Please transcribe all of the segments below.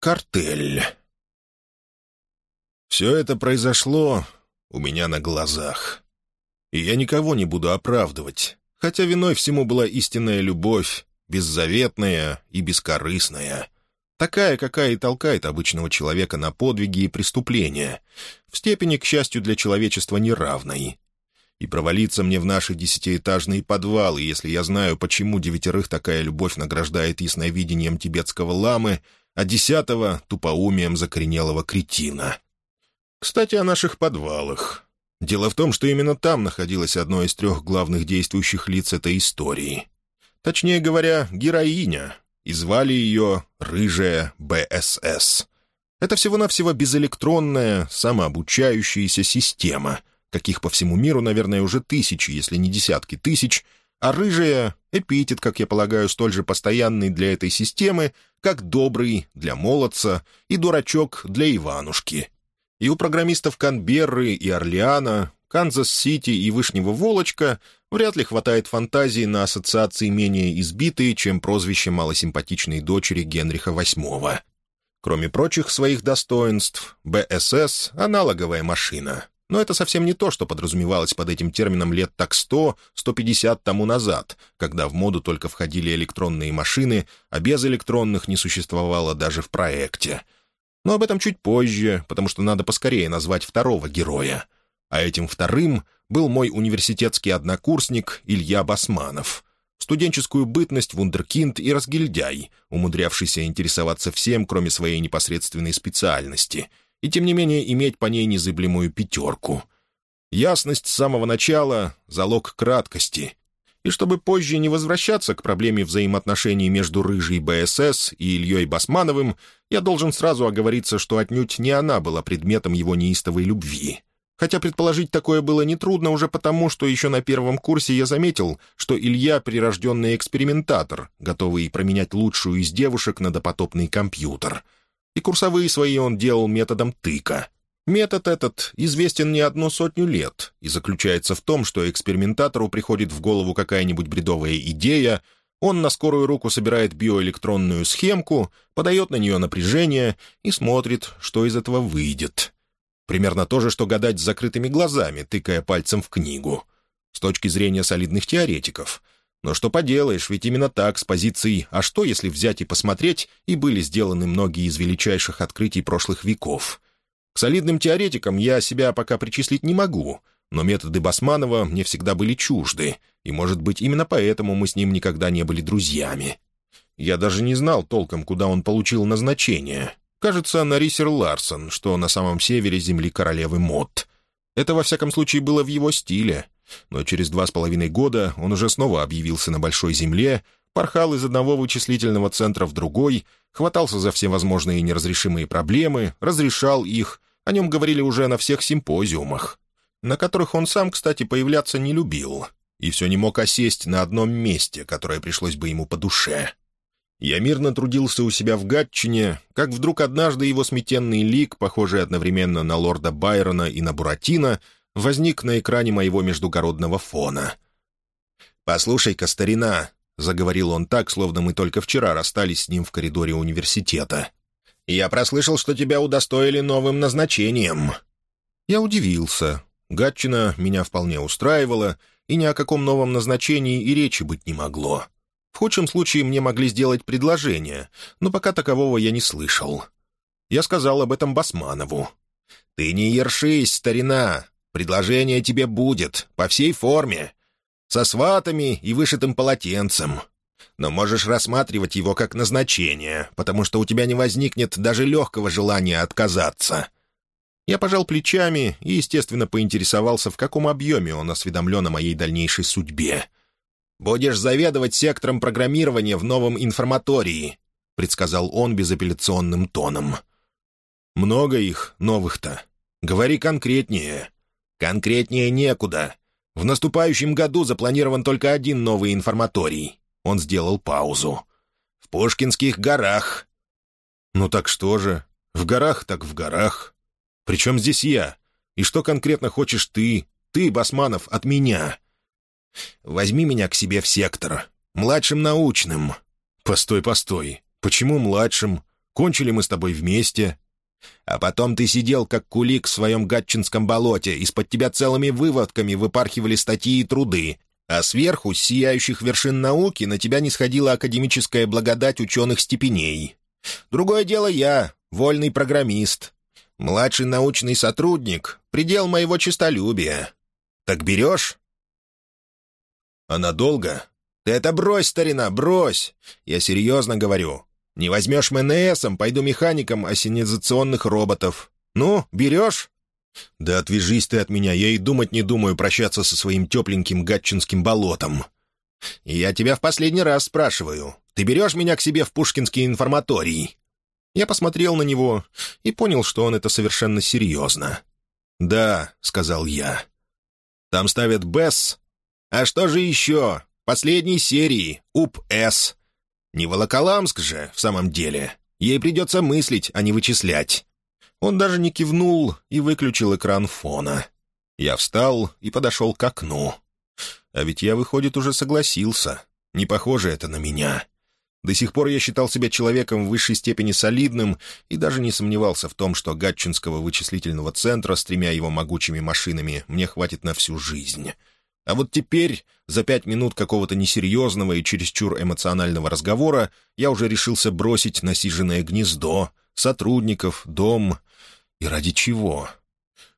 Картель. Все это произошло у меня на глазах. И я никого не буду оправдывать, хотя виной всему была истинная любовь, беззаветная и бескорыстная. Такая, какая и толкает обычного человека на подвиги и преступления, в степени, к счастью, для человечества неравной. И провалиться мне в наши десятиэтажные подвалы, если я знаю, почему девятерых такая любовь награждает ясновидением тибетского ламы, а десятого — тупоумием закоренелого кретина. Кстати, о наших подвалах. Дело в том, что именно там находилось одно из трех главных действующих лиц этой истории. Точнее говоря, героиня, и звали ее «Рыжая БСС». Это всего-навсего безэлектронная, самообучающаяся система, каких по всему миру, наверное, уже тысячи, если не десятки тысяч, а «рыжая» — эпитет, как я полагаю, столь же постоянный для этой системы, как «добрый» для молодца и «дурачок» для Иванушки. И у программистов Канберры и Орлеана, Канзас-Сити и Вышнего Волочка вряд ли хватает фантазии на ассоциации менее избитые, чем прозвище малосимпатичной дочери Генриха VIII. Кроме прочих своих достоинств, БСС — аналоговая машина, но это совсем не то, что подразумевалось под этим термином лет так 100-150 тому назад, когда в моду только входили электронные машины, а без электронных не существовало даже в проекте. Но об этом чуть позже, потому что надо поскорее назвать второго героя. А этим вторым был мой университетский однокурсник Илья Басманов. Студенческую бытность вундеркинд и разгильдяй, умудрявшийся интересоваться всем, кроме своей непосредственной специальности — и тем не менее иметь по ней незыблемую пятерку. Ясность с самого начала — залог краткости. И чтобы позже не возвращаться к проблеме взаимоотношений между Рыжей БСС и Ильей Басмановым, я должен сразу оговориться, что отнюдь не она была предметом его неистовой любви. Хотя предположить такое было нетрудно уже потому, что еще на первом курсе я заметил, что Илья — прирожденный экспериментатор, готовый променять лучшую из девушек на допотопный компьютер — и курсовые свои он делал методом тыка. Метод этот известен не одну сотню лет и заключается в том, что экспериментатору приходит в голову какая-нибудь бредовая идея, он на скорую руку собирает биоэлектронную схемку, подает на нее напряжение и смотрит, что из этого выйдет. Примерно то же, что гадать с закрытыми глазами, тыкая пальцем в книгу. С точки зрения солидных теоретиков — но что поделаешь, ведь именно так, с позиции «а что, если взять и посмотреть» и были сделаны многие из величайших открытий прошлых веков. К солидным теоретикам я себя пока причислить не могу, но методы Басманова мне всегда были чужды, и, может быть, именно поэтому мы с ним никогда не были друзьями. Я даже не знал толком, куда он получил назначение. Кажется, на Рисер Ларсон, что на самом севере земли королевы Мод. Это, во всяком случае, было в его стиле — но через два с половиной года он уже снова объявился на Большой Земле, порхал из одного вычислительного центра в другой, хватался за все возможные неразрешимые проблемы, разрешал их, о нем говорили уже на всех симпозиумах, на которых он сам, кстати, появляться не любил, и все не мог осесть на одном месте, которое пришлось бы ему по душе. Я мирно трудился у себя в Гатчине, как вдруг однажды его сметенный лик, похожий одновременно на лорда Байрона и на Буратино, возник на экране моего междугородного фона. «Послушай-ка, старина», — заговорил он так, словно мы только вчера расстались с ним в коридоре университета. «Я прослышал, что тебя удостоили новым назначением». Я удивился. Гатчина меня вполне устраивала, и ни о каком новом назначении и речи быть не могло. В худшем случае мне могли сделать предложение, но пока такового я не слышал. Я сказал об этом Басманову. «Ты не ершись, старина. Предложение тебе будет, по всей форме, со сватами и вышитым полотенцем. Но можешь рассматривать его как назначение, потому что у тебя не возникнет даже легкого желания отказаться». Я пожал плечами и, естественно, поинтересовался, в каком объеме он осведомлен о моей дальнейшей судьбе. «Будешь заведовать сектором программирования в новом информатории», — предсказал он безапелляционным тоном. «Много их, новых-то. Говори конкретнее». «Конкретнее некуда. В наступающем году запланирован только один новый информаторий». Он сделал паузу. «В Пушкинских горах». «Ну так что же? В горах так в горах. Причем здесь я? И что конкретно хочешь ты, ты, Басманов, от меня?» «Возьми меня к себе в сектор. Младшим научным». «Постой, постой. Почему младшим? Кончили мы с тобой вместе. А потом ты сидел, как кулик в своем гатчинском болоте, из-под тебя целыми выводками выпархивали статьи и труды, а сверху, с сияющих вершин науки, на тебя не сходила академическая благодать ученых степеней. Другое дело я, вольный программист. Младший научный сотрудник — предел моего честолюбия. Так берешь?» «А надолго?» «Ты это брось, старина, брось! Я серьезно говорю. Не возьмешь МНСом, пойду механиком ассенизационных роботов. Ну, берешь?» «Да отвяжись ты от меня, я и думать не думаю прощаться со своим тепленьким гатчинским болотом». «Я тебя в последний раз спрашиваю. Ты берешь меня к себе в Пушкинский информаторий?» Я посмотрел на него и понял, что он это совершенно серьезно. «Да», — сказал я. «Там ставят БЭС. А что же еще? Последней серии, УП-С. Не Волоколамск же, в самом деле. Ей придется мыслить, а не вычислять». Он даже не кивнул и выключил экран фона. Я встал и подошел к окну. А ведь я, выходит, уже согласился. Не похоже это на меня. До сих пор я считал себя человеком в высшей степени солидным и даже не сомневался в том, что Гатчинского вычислительного центра с тремя его могучими машинами мне хватит на всю жизнь. А вот теперь, за пять минут какого-то несерьезного и чересчур эмоционального разговора, я уже решился бросить насиженное гнездо, сотрудников, дом. И ради чего?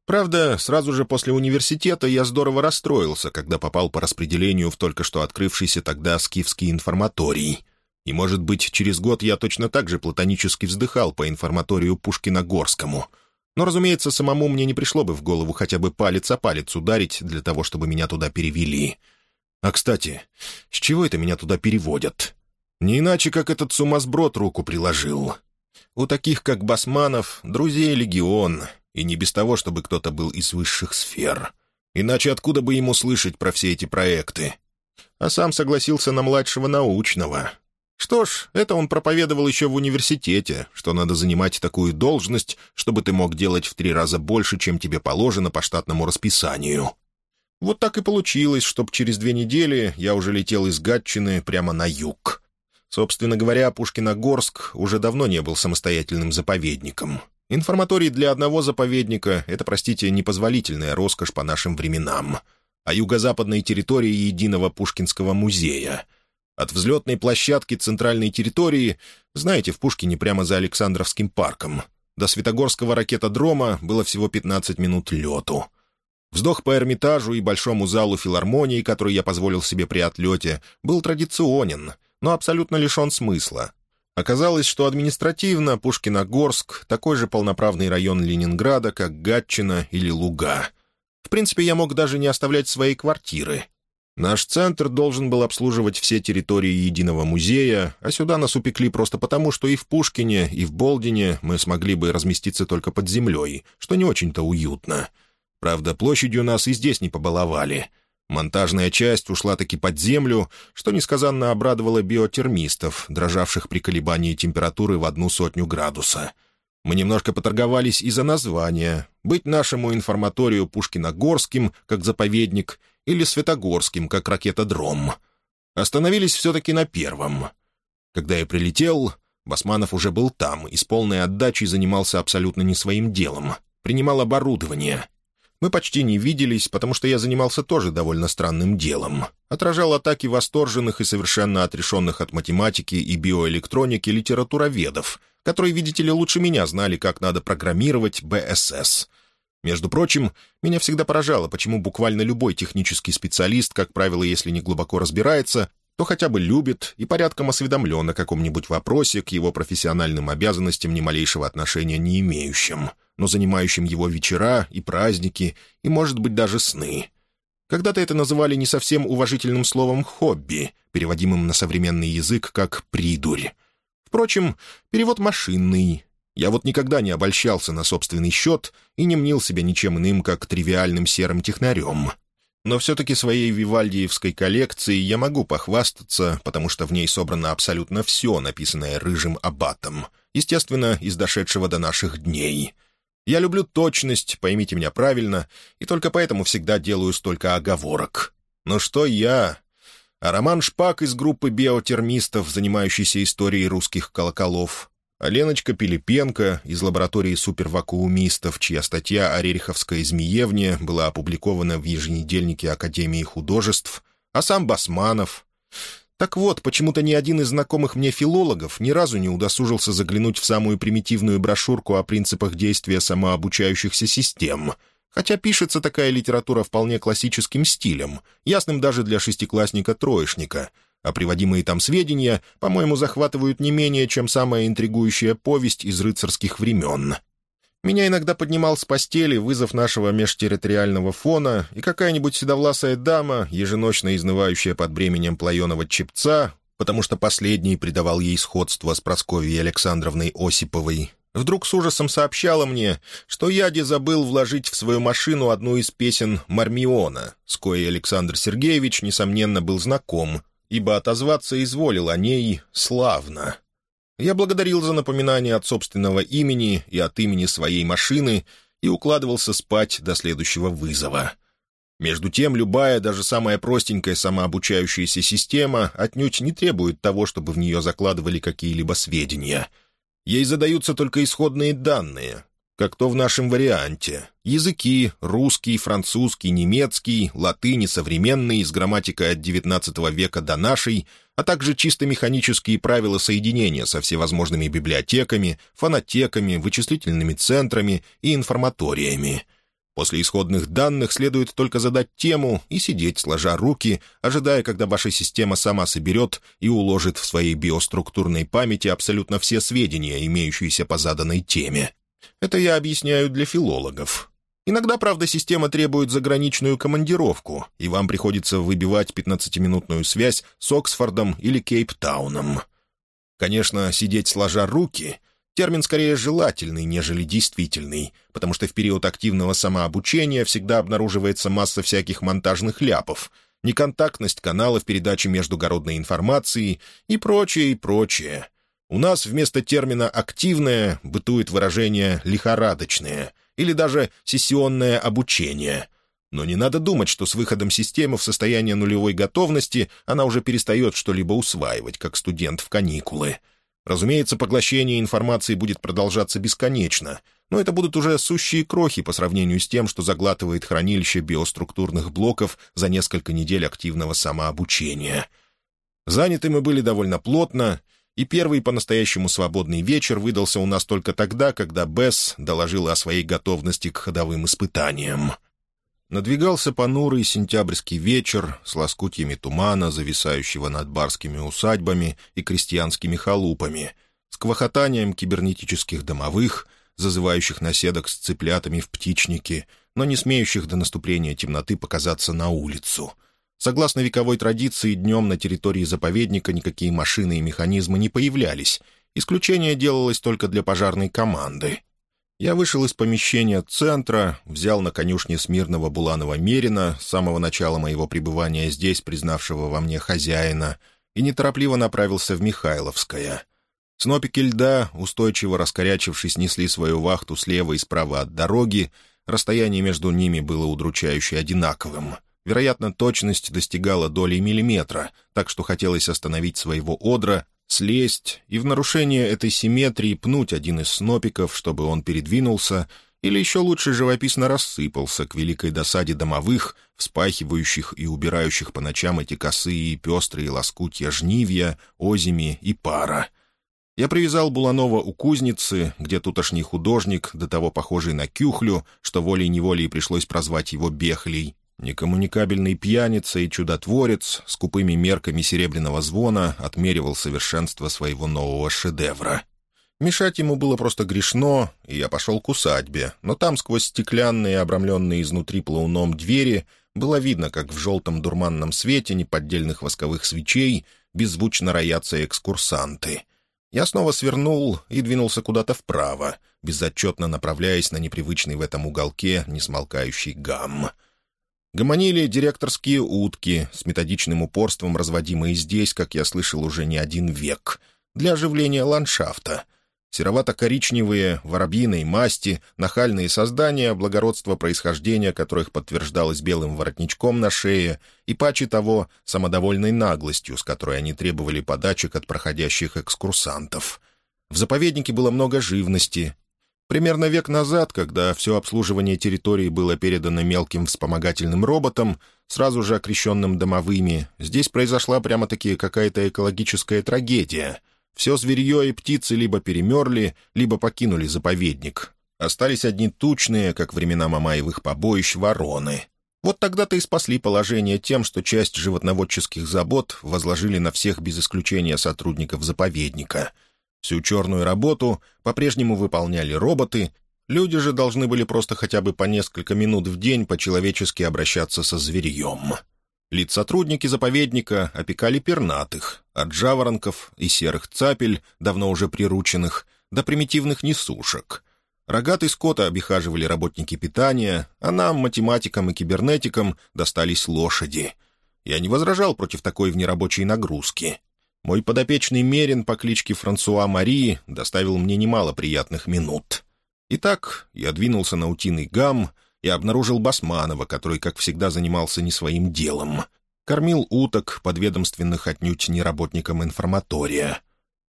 Правда, сразу же после университета я здорово расстроился, когда попал по распределению в только что открывшийся тогда скифский информаторий — и, может быть, через год я точно так же платонически вздыхал по информаторию Пушкина-Горскому. Но, разумеется, самому мне не пришло бы в голову хотя бы палец о палец ударить для того, чтобы меня туда перевели. А, кстати, с чего это меня туда переводят? Не иначе, как этот сумасброд руку приложил. У таких, как Басманов, друзей легион, и не без того, чтобы кто-то был из высших сфер. Иначе откуда бы ему слышать про все эти проекты? А сам согласился на младшего научного, что ж, это он проповедовал еще в университете, что надо занимать такую должность, чтобы ты мог делать в три раза больше, чем тебе положено по штатному расписанию. Вот так и получилось, чтоб через две недели я уже летел из Гатчины прямо на юг. Собственно говоря, Пушкиногорск уже давно не был самостоятельным заповедником. Информаторий для одного заповедника — это, простите, непозволительная роскошь по нашим временам. А юго-западной территории единого Пушкинского музея — от взлетной площадки центральной территории, знаете, в Пушкине прямо за Александровским парком, до Светогорского ракетодрома было всего 15 минут лету. Вздох по Эрмитажу и большому залу филармонии, который я позволил себе при отлете, был традиционен, но абсолютно лишен смысла. Оказалось, что административно Пушкиногорск — такой же полноправный район Ленинграда, как Гатчина или Луга. В принципе, я мог даже не оставлять своей квартиры. Наш центр должен был обслуживать все территории единого музея, а сюда нас упекли просто потому, что и в Пушкине, и в Болдине мы смогли бы разместиться только под землей, что не очень-то уютно. Правда, площадью нас и здесь не побаловали. Монтажная часть ушла таки под землю, что несказанно обрадовало биотермистов, дрожавших при колебании температуры в одну сотню градуса. Мы немножко поторговались из-за названия. Быть нашему информаторию Пушкиногорским, как заповедник — или Светогорским, как ракетодром. Остановились все-таки на первом. Когда я прилетел, Басманов уже был там и с полной отдачей занимался абсолютно не своим делом. Принимал оборудование. Мы почти не виделись, потому что я занимался тоже довольно странным делом. Отражал атаки восторженных и совершенно отрешенных от математики и биоэлектроники литературоведов, которые, видите ли, лучше меня знали, как надо программировать БСС — между прочим, меня всегда поражало, почему буквально любой технический специалист, как правило, если не глубоко разбирается, то хотя бы любит и порядком осведомлен о каком-нибудь вопросе к его профессиональным обязанностям ни малейшего отношения не имеющим, но занимающим его вечера и праздники, и, может быть, даже сны. Когда-то это называли не совсем уважительным словом «хобби», переводимым на современный язык как «придурь». Впрочем, перевод машинный, я вот никогда не обольщался на собственный счет и не мнил себя ничем иным, как тривиальным серым технарем. Но все-таки своей вивальдиевской коллекцией я могу похвастаться, потому что в ней собрано абсолютно все, написанное рыжим аббатом, естественно, из дошедшего до наших дней. Я люблю точность, поймите меня правильно, и только поэтому всегда делаю столько оговорок. Но что я? А Роман Шпак из группы биотермистов, занимающийся историей русских колоколов, Леночка Пилипенко из лаборатории супервакуумистов, чья статья о Рериховской змеевне была опубликована в еженедельнике Академии художеств, а сам Басманов. Так вот, почему-то ни один из знакомых мне филологов ни разу не удосужился заглянуть в самую примитивную брошюрку о принципах действия самообучающихся систем — Хотя пишется такая литература вполне классическим стилем, ясным даже для шестиклассника-троечника, а приводимые там сведения, по-моему, захватывают не менее, чем самая интригующая повесть из рыцарских времен. Меня иногда поднимал с постели вызов нашего межтерриториального фона, и какая-нибудь седовласая дама, еженочно изнывающая под бременем плаеного чепца, потому что последний придавал ей сходство с Прасковьей Александровной Осиповой, вдруг с ужасом сообщала мне, что Яди забыл вложить в свою машину одну из песен Мармиона, с коей Александр Сергеевич, несомненно, был знаком, ибо отозваться изволил о ней славно. Я благодарил за напоминание от собственного имени и от имени своей машины и укладывался спать до следующего вызова. Между тем, любая, даже самая простенькая самообучающаяся система отнюдь не требует того, чтобы в нее закладывали какие-либо сведения. Ей задаются только исходные данные, как то в нашем варианте. Языки — русский, французский, немецкий, латыни современный с грамматикой от XIX века до нашей, а также чисто механические правила соединения со всевозможными библиотеками, фонотеками, вычислительными центрами и информаториями. После исходных данных следует только задать тему и сидеть, сложа руки, ожидая, когда ваша система сама соберет и уложит в своей биоструктурной памяти абсолютно все сведения, имеющиеся по заданной теме. Это я объясняю для филологов. Иногда, правда, система требует заграничную командировку, и вам приходится выбивать 15-минутную связь с Оксфордом или Кейптауном. Конечно, сидеть сложа руки — термин скорее желательный, нежели действительный, потому что в период активного самообучения всегда обнаруживается масса всяких монтажных ляпов, неконтактность каналов передачи междугородной информации и прочее, и прочее. У нас вместо термина «активное» бытует выражение «лихорадочное» или даже «сессионное обучение». Но не надо думать, что с выходом системы в состояние нулевой готовности она уже перестает что-либо усваивать, как студент в каникулы. Разумеется, поглощение информации будет продолжаться бесконечно, но это будут уже сущие крохи по сравнению с тем, что заглатывает хранилище биоструктурных блоков за несколько недель активного самообучения. Заняты мы были довольно плотно, и первый по-настоящему свободный вечер выдался у нас только тогда, когда Бесс доложила о своей готовности к ходовым испытаниям. Надвигался понурый сентябрьский вечер с лоскутьями тумана, зависающего над барскими усадьбами и крестьянскими халупами, с квохотанием кибернетических домовых, зазывающих наседок с цыплятами в птичнике, но не смеющих до наступления темноты показаться на улицу — Согласно вековой традиции, днем на территории заповедника никакие машины и механизмы не появлялись. Исключение делалось только для пожарной команды. Я вышел из помещения центра, взял на конюшне смирного Буланова Мерина, с самого начала моего пребывания здесь, признавшего во мне хозяина, и неторопливо направился в Михайловское. Снопики льда, устойчиво раскорячившись, несли свою вахту слева и справа от дороги, расстояние между ними было удручающе одинаковым — Вероятно, точность достигала доли миллиметра, так что хотелось остановить своего одра, слезть и в нарушение этой симметрии пнуть один из снопиков, чтобы он передвинулся, или еще лучше живописно рассыпался к великой досаде домовых, вспахивающих и убирающих по ночам эти косые и пестрые лоскутья жнивья, озими и пара. Я привязал Буланова у кузницы, где тутошний художник, до того похожий на кюхлю, что волей-неволей пришлось прозвать его Бехлей, Некоммуникабельный пьяница и чудотворец с купыми мерками серебряного звона отмеривал совершенство своего нового шедевра. Мешать ему было просто грешно, и я пошел к усадьбе, но там сквозь стеклянные, обрамленные изнутри плауном двери, было видно, как в желтом дурманном свете неподдельных восковых свечей беззвучно роятся экскурсанты. Я снова свернул и двинулся куда-то вправо, безотчетно направляясь на непривычный в этом уголке несмолкающий гамм — Гомонили директорские утки, с методичным упорством разводимые здесь, как я слышал, уже не один век, для оживления ландшафта. Серовато-коричневые, воробьиной масти, нахальные создания, благородство происхождения которых подтверждалось белым воротничком на шее и, паче того, самодовольной наглостью, с которой они требовали подачек от проходящих экскурсантов — В заповеднике было много живности. Примерно век назад, когда все обслуживание территории было передано мелким вспомогательным роботам, сразу же окрещенным домовыми, здесь произошла прямо-таки какая-то экологическая трагедия. Все зверье и птицы либо перемерли, либо покинули заповедник. Остались одни тучные, как времена Мамаевых побоищ, вороны. Вот тогда-то и спасли положение тем, что часть животноводческих забот возложили на всех без исключения сотрудников заповедника. Всю черную работу по-прежнему выполняли роботы, люди же должны были просто хотя бы по несколько минут в день по-человечески обращаться со зверьем. Лиц-сотрудники заповедника опекали пернатых, от жаворонков и серых цапель, давно уже прирученных, до примитивных несушек — Рогатый скот обихаживали работники питания, а нам, математикам и кибернетикам, достались лошади. Я не возражал против такой внерабочей нагрузки. Мой подопечный Мерин по кличке Франсуа Марии доставил мне немало приятных минут. Итак, я двинулся на утиный гам и обнаружил Басманова, который, как всегда, занимался не своим делом. Кормил уток, подведомственных отнюдь не работникам информатория.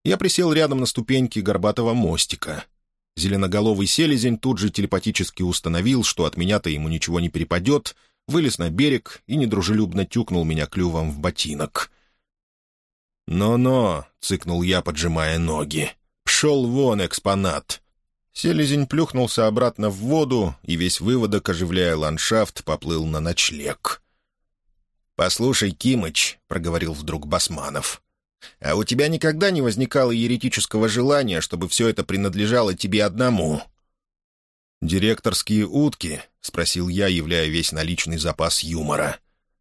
Я присел рядом на ступеньки горбатого мостика — Зеленоголовый селезень тут же телепатически установил, что от меня-то ему ничего не перепадет, вылез на берег и недружелюбно тюкнул меня клювом в ботинок. «Но-но», — цыкнул я, поджимая ноги, — «пшел вон, экспонат». Селезень плюхнулся обратно в воду, и весь выводок, оживляя ландшафт, поплыл на ночлег. «Послушай, Кимыч», — проговорил вдруг Басманов, а у тебя никогда не возникало еретического желания, чтобы все это принадлежало тебе одному?» «Директорские утки?» — спросил я, являя весь наличный запас юмора.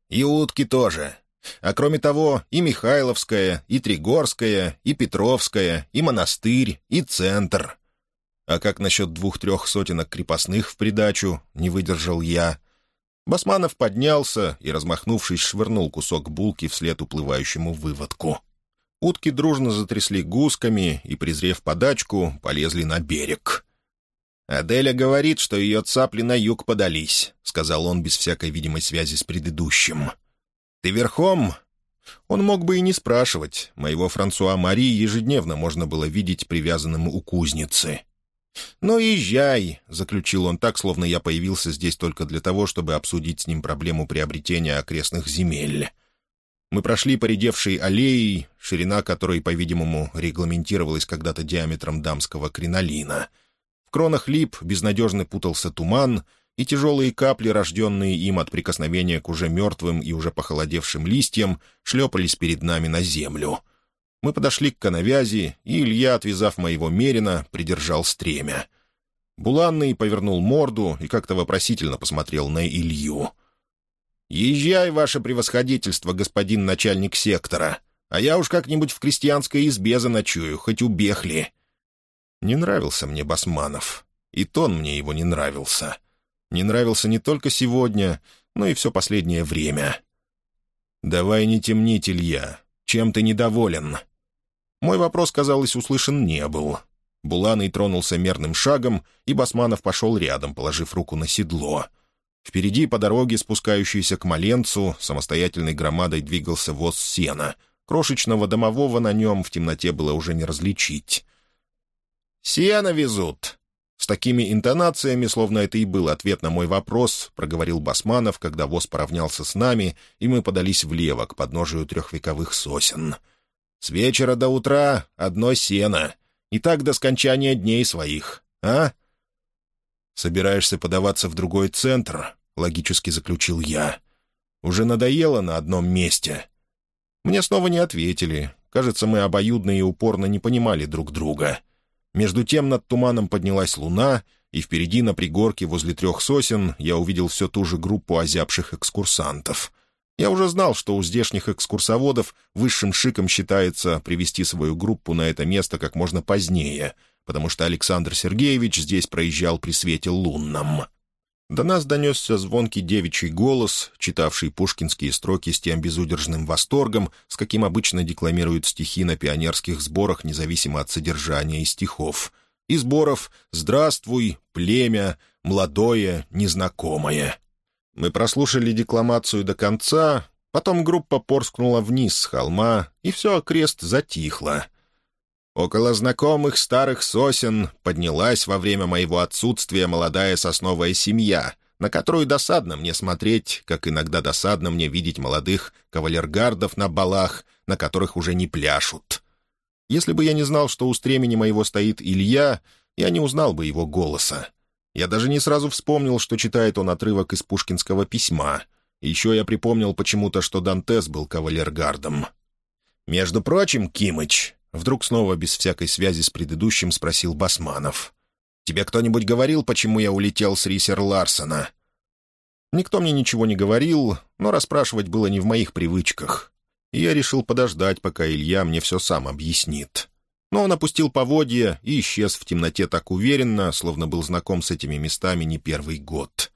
«И утки тоже. А кроме того, и Михайловская, и Тригорская, и Петровская, и монастырь, и центр. А как насчет двух-трех сотенок крепостных в придачу?» — не выдержал я. Басманов поднялся и, размахнувшись, швырнул кусок булки вслед уплывающему выводку. Утки дружно затрясли гусками и, презрев подачку, полезли на берег. «Аделя говорит, что ее цапли на юг подались», — сказал он без всякой видимой связи с предыдущим. «Ты верхом?» Он мог бы и не спрашивать. Моего Франсуа Мари ежедневно можно было видеть привязанным у кузницы. «Ну, езжай», — заключил он так, словно я появился здесь только для того, чтобы обсудить с ним проблему приобретения окрестных земель. Мы прошли поредевшей аллеей, ширина которой, по-видимому, регламентировалась когда-то диаметром дамского кринолина. В кронах лип безнадежно путался туман, и тяжелые капли, рожденные им от прикосновения к уже мертвым и уже похолодевшим листьям, шлепались перед нами на землю. Мы подошли к коновязи, и Илья, отвязав моего мерина, придержал стремя. Буланный повернул морду и как-то вопросительно посмотрел на Илью — «Езжай, ваше превосходительство, господин начальник сектора, а я уж как-нибудь в крестьянской избе заночую, хоть убехли». Не нравился мне Басманов, и тон мне его не нравился. Не нравился не только сегодня, но и все последнее время. «Давай не темнить, Илья. Чем ты недоволен?» Мой вопрос, казалось, услышан не был. Буланый тронулся мерным шагом, и Басманов пошел рядом, положив руку на седло — Впереди по дороге, спускающейся к Маленцу, самостоятельной громадой двигался воз сена. Крошечного домового на нем в темноте было уже не различить. «Сено везут!» С такими интонациями, словно это и был ответ на мой вопрос, проговорил Басманов, когда воз поравнялся с нами, и мы подались влево, к подножию трехвековых сосен. «С вечера до утра одно сено. И так до скончания дней своих. А?» «Собираешься подаваться в другой центр?» — логически заключил я. «Уже надоело на одном месте». Мне снова не ответили. Кажется, мы обоюдно и упорно не понимали друг друга. Между тем над туманом поднялась луна, и впереди на пригорке возле трех сосен я увидел все ту же группу озябших экскурсантов. Я уже знал, что у здешних экскурсоводов высшим шиком считается привести свою группу на это место как можно позднее — потому что Александр Сергеевич здесь проезжал при свете лунном. До нас донесся звонкий девичий голос, читавший пушкинские строки с тем безудержным восторгом, с каким обычно декламируют стихи на пионерских сборах, независимо от содержания и стихов. И сборов «Здравствуй», «Племя», «Молодое», «Незнакомое». Мы прослушали декламацию до конца, потом группа порскнула вниз с холма, и все окрест затихло — Около знакомых старых сосен поднялась во время моего отсутствия молодая сосновая семья, на которую досадно мне смотреть, как иногда досадно мне видеть молодых кавалергардов на балах, на которых уже не пляшут. Если бы я не знал, что у стремени моего стоит Илья, я не узнал бы его голоса. Я даже не сразу вспомнил, что читает он отрывок из пушкинского письма. Еще я припомнил почему-то, что Дантес был кавалергардом. «Между прочим, Кимыч», — вдруг снова без всякой связи с предыдущим спросил Басманов, «тебе кто-нибудь говорил, почему я улетел с Рисер Ларсона?» Никто мне ничего не говорил, но расспрашивать было не в моих привычках. И я решил подождать, пока Илья мне все сам объяснит. Но он опустил поводья и исчез в темноте так уверенно, словно был знаком с этими местами не первый год.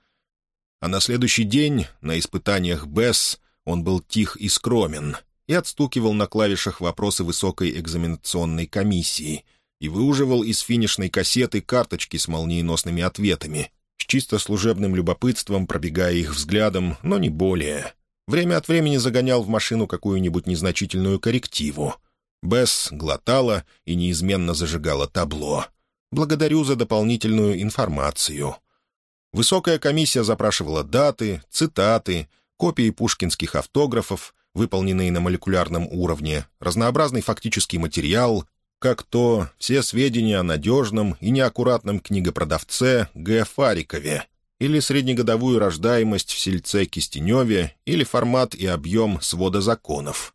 А на следующий день, на испытаниях БЭС, он был тих и скромен и отстукивал на клавишах вопросы высокой экзаменационной комиссии и выуживал из финишной кассеты карточки с молниеносными ответами, с чисто служебным любопытством пробегая их взглядом, но не более. Время от времени загонял в машину какую-нибудь незначительную коррективу — Бесс глотала и неизменно зажигала табло. «Благодарю за дополнительную информацию». Высокая комиссия запрашивала даты, цитаты, копии пушкинских автографов, выполненные на молекулярном уровне, разнообразный фактический материал, как то все сведения о надежном и неаккуратном книгопродавце Г. Фарикове, или среднегодовую рождаемость в сельце Кистеневе, или формат и объем свода законов.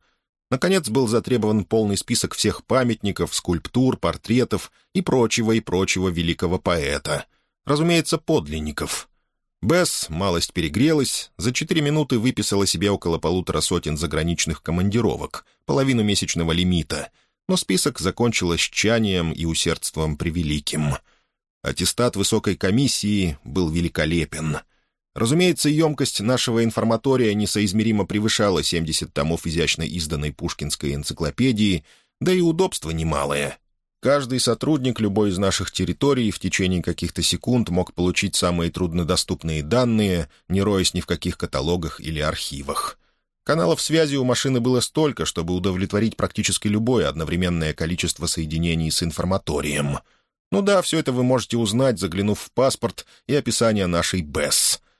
Наконец был затребован полный список всех памятников, скульптур, портретов и прочего и прочего великого поэта. Разумеется, подлинников. Бесс малость перегрелась, за четыре минуты выписала себе около полутора сотен заграничных командировок, половину месячного лимита, но список закончилась чанием и усердством превеликим. Аттестат высокой комиссии был великолепен — Разумеется, емкость нашего информатория несоизмеримо превышала 70 томов изящно изданной пушкинской энциклопедии, да и удобство немалое. Каждый сотрудник любой из наших территорий в течение каких-то секунд мог получить самые труднодоступные данные, не роясь ни в каких каталогах или архивах. Каналов связи у машины было столько, чтобы удовлетворить практически любое одновременное количество соединений с информаторием. Ну да, все это вы можете узнать, заглянув в паспорт и описание нашей БЭС —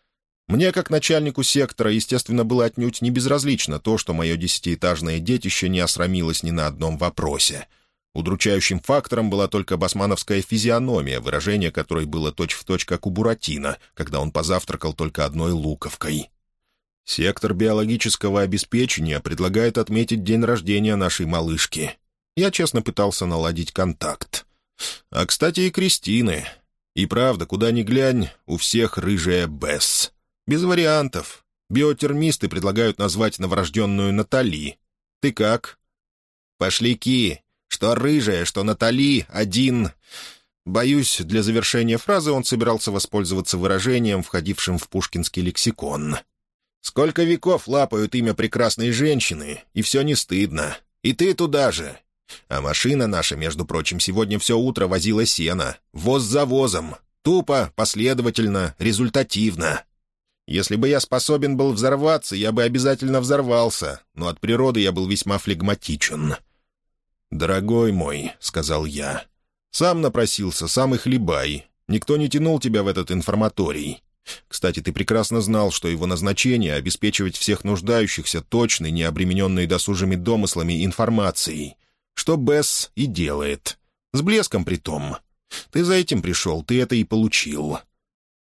мне, как начальнику сектора, естественно, было отнюдь не безразлично то, что мое десятиэтажное детище не осрамилось ни на одном вопросе. Удручающим фактором была только басмановская физиономия, выражение которой было точь-в-точь точь как у Буратино, когда он позавтракал только одной луковкой. Сектор биологического обеспечения предлагает отметить день рождения нашей малышки. Я честно пытался наладить контакт. А, кстати, и Кристины. И правда, куда ни глянь, у всех рыжая Бесс. «Без вариантов. Биотермисты предлагают назвать новорожденную Натали. Ты как?» «Пошляки. Что рыжая, что Натали, один...» Боюсь, для завершения фразы он собирался воспользоваться выражением, входившим в пушкинский лексикон. «Сколько веков лапают имя прекрасной женщины, и все не стыдно. И ты туда же. А машина наша, между прочим, сегодня все утро возила сено. Воз за возом. Тупо, последовательно, результативно. Если бы я способен был взорваться, я бы обязательно взорвался, но от природы я был весьма флегматичен. «Дорогой мой», — сказал я, — «сам напросился, сам и хлебай. Никто не тянул тебя в этот информаторий. Кстати, ты прекрасно знал, что его назначение — обеспечивать всех нуждающихся точной, необремененной досужими домыслами информацией. Что Бесс и делает. С блеском при том. Ты за этим пришел, ты это и получил.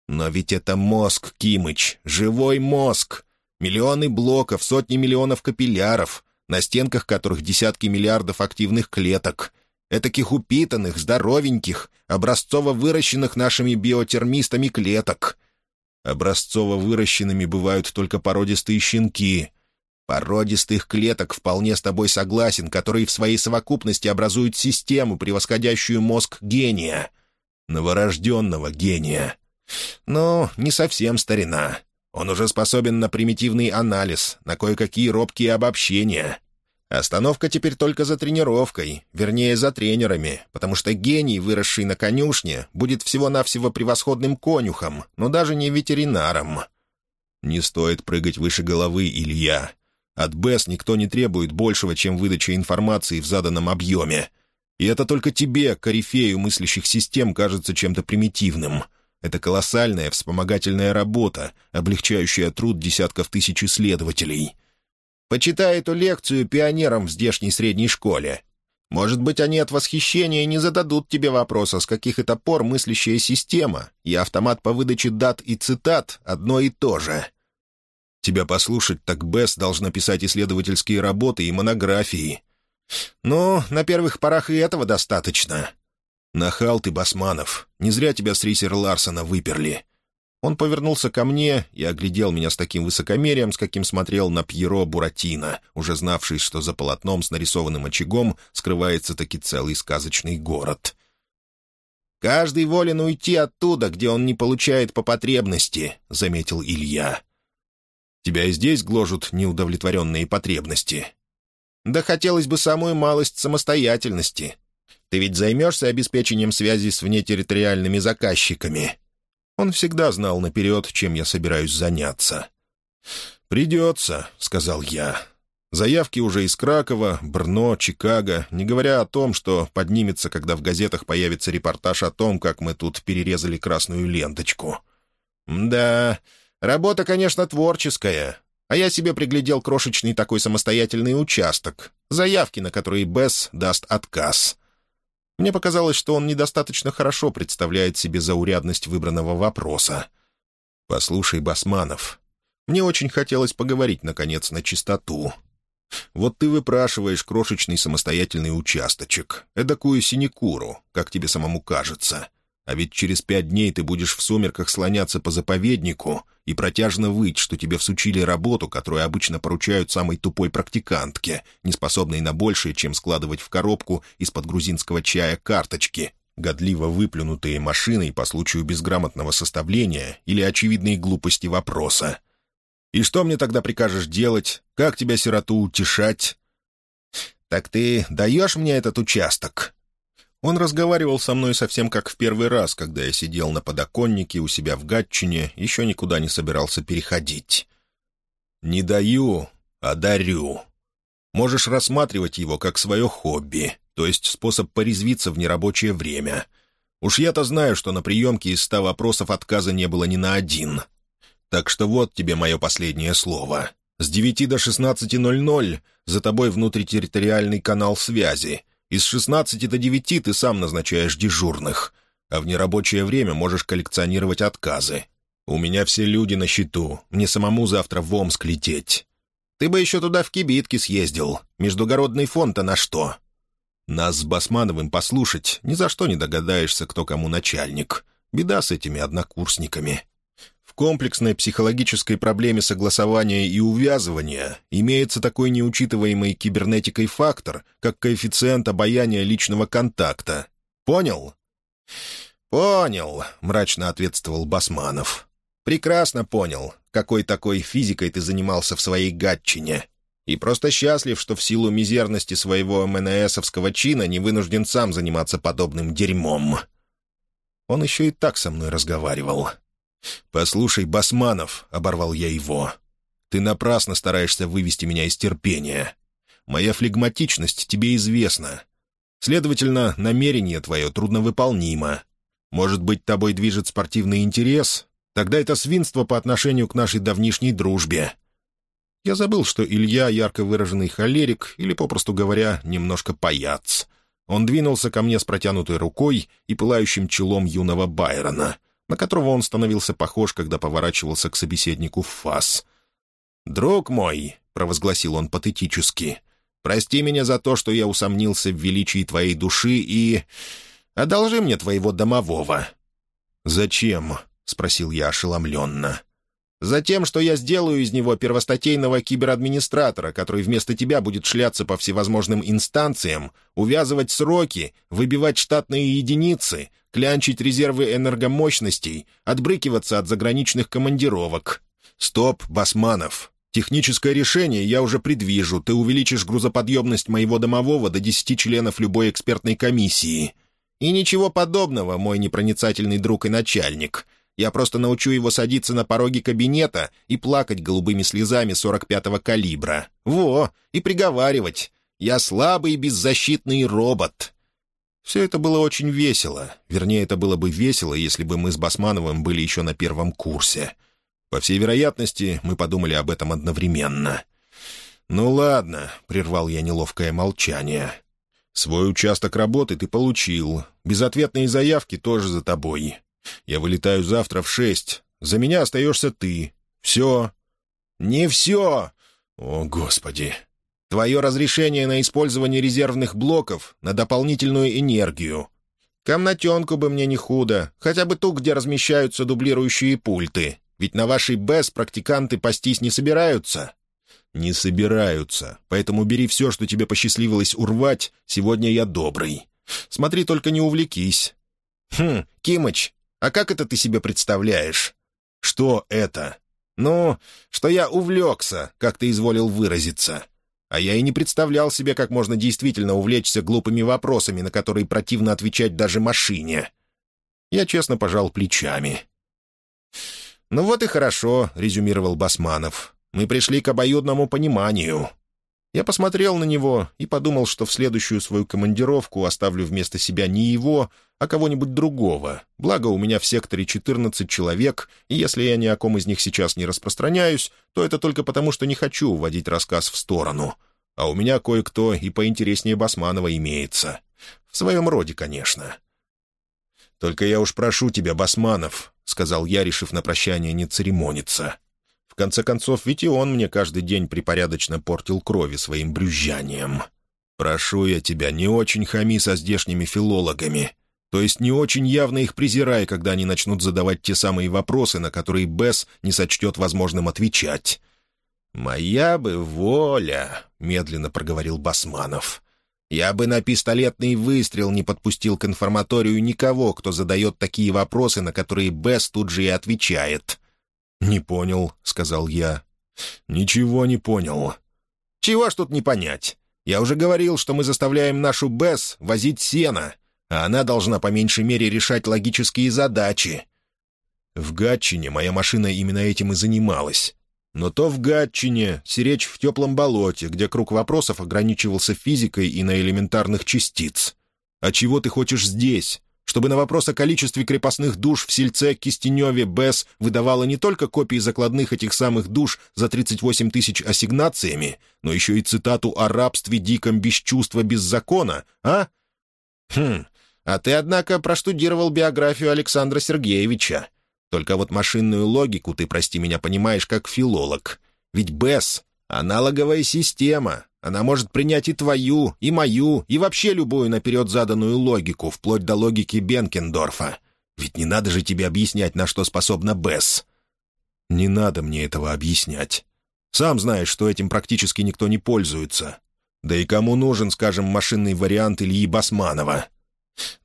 Но ведь это мозг, Кимыч, живой мозг. Миллионы блоков, сотни миллионов капилляров, на стенках которых десятки миллиардов активных клеток. Этаких упитанных, здоровеньких, образцово выращенных нашими биотермистами клеток. Образцово выращенными бывают только породистые щенки. Породистых клеток вполне с тобой согласен, которые в своей совокупности образуют систему, превосходящую мозг гения. Новорожденного гения. «Ну, не совсем старина. Он уже способен на примитивный анализ, на кое-какие робкие обобщения. Остановка теперь только за тренировкой, вернее, за тренерами, потому что гений, выросший на конюшне, будет всего-навсего превосходным конюхом, но даже не ветеринаром». «Не стоит прыгать выше головы, Илья. От БЭС никто не требует большего, чем выдача информации в заданном объеме. И это только тебе, корифею мыслящих систем, кажется чем-то примитивным. Это колоссальная вспомогательная работа, облегчающая труд десятков тысяч исследователей. Почитай эту лекцию пионерам в здешней средней школе. Может быть, они от восхищения не зададут тебе вопроса, с каких это пор мыслящая система и автомат по выдаче дат и цитат одно и то же. Тебя послушать, так Бесс должна писать исследовательские работы и монографии. Ну, на первых порах и этого достаточно. Нахал ты, Басманов. Не зря тебя с Рисер Ларсона выперли. Он повернулся ко мне и оглядел меня с таким высокомерием, с каким смотрел на Пьеро Буратино, уже знавший, что за полотном с нарисованным очагом скрывается таки целый сказочный город. «Каждый волен уйти оттуда, где он не получает по потребности», — заметил Илья. «Тебя и здесь гложут неудовлетворенные потребности». «Да хотелось бы самую малость самостоятельности. Ты ведь займешься обеспечением связи с внетерриториальными заказчиками?» Он всегда знал наперед, чем я собираюсь заняться. «Придется», — сказал я. Заявки уже из Кракова, Брно, Чикаго, не говоря о том, что поднимется, когда в газетах появится репортаж о том, как мы тут перерезали красную ленточку. «Да, работа, конечно, творческая. А я себе приглядел крошечный такой самостоятельный участок, заявки, на которые Бесс даст отказ. Мне показалось, что он недостаточно хорошо представляет себе заурядность выбранного вопроса. «Послушай, Басманов, мне очень хотелось поговорить, наконец, на чистоту. Вот ты выпрашиваешь крошечный самостоятельный участочек, эдакую синекуру, как тебе самому кажется. А ведь через пять дней ты будешь в сумерках слоняться по заповеднику и протяжно выть, что тебе всучили работу, которую обычно поручают самой тупой практикантке, не способной на большее, чем складывать в коробку из-под грузинского чая карточки, годливо выплюнутые машиной по случаю безграмотного составления или очевидной глупости вопроса. «И что мне тогда прикажешь делать? Как тебя, сироту, утешать?» «Так ты даешь мне этот участок?» Он разговаривал со мной совсем как в первый раз, когда я сидел на подоконнике у себя в Гатчине, еще никуда не собирался переходить. «Не даю, а дарю. Можешь рассматривать его как свое хобби, то есть способ порезвиться в нерабочее время. Уж я-то знаю, что на приемке из ста вопросов отказа не было ни на один. Так что вот тебе мое последнее слово. С девяти до шестнадцати ноль ноль за тобой внутритерриториальный канал связи, из 16 до 9 ты сам назначаешь дежурных, а в нерабочее время можешь коллекционировать отказы. У меня все люди на счету, мне самому завтра в Омск лететь. Ты бы еще туда в кибитки съездил. Междугородный фонд-то на что? Нас с Басмановым послушать ни за что не догадаешься, кто кому начальник. Беда с этими однокурсниками комплексной психологической проблеме согласования и увязывания имеется такой неучитываемый кибернетикой фактор, как коэффициент обаяния личного контакта. Понял? «Понял», — мрачно ответствовал Басманов. «Прекрасно понял, какой такой физикой ты занимался в своей гатчине. И просто счастлив, что в силу мизерности своего МНСовского чина не вынужден сам заниматься подобным дерьмом». Он еще и так со мной разговаривал. «Послушай, Басманов», — оборвал я его, — «ты напрасно стараешься вывести меня из терпения. Моя флегматичность тебе известна. Следовательно, намерение твое трудновыполнимо. Может быть, тобой движет спортивный интерес? Тогда это свинство по отношению к нашей давнишней дружбе». Я забыл, что Илья — ярко выраженный холерик, или, попросту говоря, немножко паяц. Он двинулся ко мне с протянутой рукой и пылающим челом юного Байрона — на которого он становился похож, когда поворачивался к собеседнику в фас. «Друг мой», — провозгласил он патетически, — «прости меня за то, что я усомнился в величии твоей души и... Одолжи мне твоего домового». «Зачем?» — спросил я ошеломленно. Затем, что я сделаю из него первостатейного киберадминистратора, который вместо тебя будет шляться по всевозможным инстанциям, увязывать сроки, выбивать штатные единицы, клянчить резервы энергомощностей, отбрыкиваться от заграничных командировок. Стоп, Басманов. Техническое решение я уже предвижу. Ты увеличишь грузоподъемность моего домового до десяти членов любой экспертной комиссии. И ничего подобного, мой непроницательный друг и начальник — я просто научу его садиться на пороге кабинета и плакать голубыми слезами 45-го калибра. Во, и приговаривать. Я слабый беззащитный робот. Все это было очень весело. Вернее, это было бы весело, если бы мы с Басмановым были еще на первом курсе. По всей вероятности, мы подумали об этом одновременно. «Ну ладно», — прервал я неловкое молчание. «Свой участок работы ты получил. Безответные заявки тоже за тобой. Я вылетаю завтра в шесть. За меня остаешься ты. Все». «Не все!» «О, Господи!» «Твое разрешение на использование резервных блоков на дополнительную энергию. Комнатенку бы мне не худо, хотя бы ту, где размещаются дублирующие пульты. Ведь на вашей БЭС практиканты пастись не собираются». «Не собираются, поэтому бери все, что тебе посчастливилось урвать. Сегодня я добрый. Смотри, только не увлекись». «Хм, Кимыч, а как это ты себе представляешь?» «Что это?» «Ну, что я увлекся, как ты изволил выразиться. А я и не представлял себе, как можно действительно увлечься глупыми вопросами, на которые противно отвечать даже машине». Я честно пожал плечами. «Ну вот и хорошо», — резюмировал Басманов. «Мы пришли к обоюдному пониманию. Я посмотрел на него и подумал, что в следующую свою командировку оставлю вместо себя не его, а кого-нибудь другого. Благо, у меня в секторе 14 человек, и если я ни о ком из них сейчас не распространяюсь, то это только потому, что не хочу уводить рассказ в сторону. А у меня кое-кто и поинтереснее Басманова имеется. В своем роде, конечно. «Только я уж прошу тебя, Басманов», — сказал я, решив на прощание не церемониться конце концов, ведь и он мне каждый день припорядочно портил крови своим брюзжанием. Прошу я тебя, не очень хами со здешними филологами. То есть не очень явно их презирай, когда они начнут задавать те самые вопросы, на которые Бесс не сочтет возможным отвечать. «Моя бы воля», — медленно проговорил Басманов. «Я бы на пистолетный выстрел не подпустил к информаторию никого, кто задает такие вопросы, на которые Бесс тут же и отвечает. «Не понял», — сказал я. «Ничего не понял». «Чего ж тут не понять? Я уже говорил, что мы заставляем нашу Бесс возить сено, а она должна по меньшей мере решать логические задачи». В Гатчине моя машина именно этим и занималась. Но то в Гатчине, сиречь в теплом болоте, где круг вопросов ограничивался физикой и на элементарных частиц. А чего ты хочешь здесь? Чтобы на вопрос о количестве крепостных душ в сельце Кистеневе БЭС выдавала не только копии закладных этих самых душ за 38 тысяч ассигнациями, но еще и цитату о рабстве диком без чувства, без закона, а? Хм, а ты, однако, проштудировал биографию Александра Сергеевича. Только вот машинную логику ты, прости меня, понимаешь как филолог. Ведь БЭС — аналоговая система, она может принять и твою, и мою, и вообще любую наперед заданную логику, вплоть до логики Бенкендорфа. Ведь не надо же тебе объяснять, на что способна Бесс. Не надо мне этого объяснять. Сам знаешь, что этим практически никто не пользуется. Да и кому нужен, скажем, машинный вариант Ильи Басманова?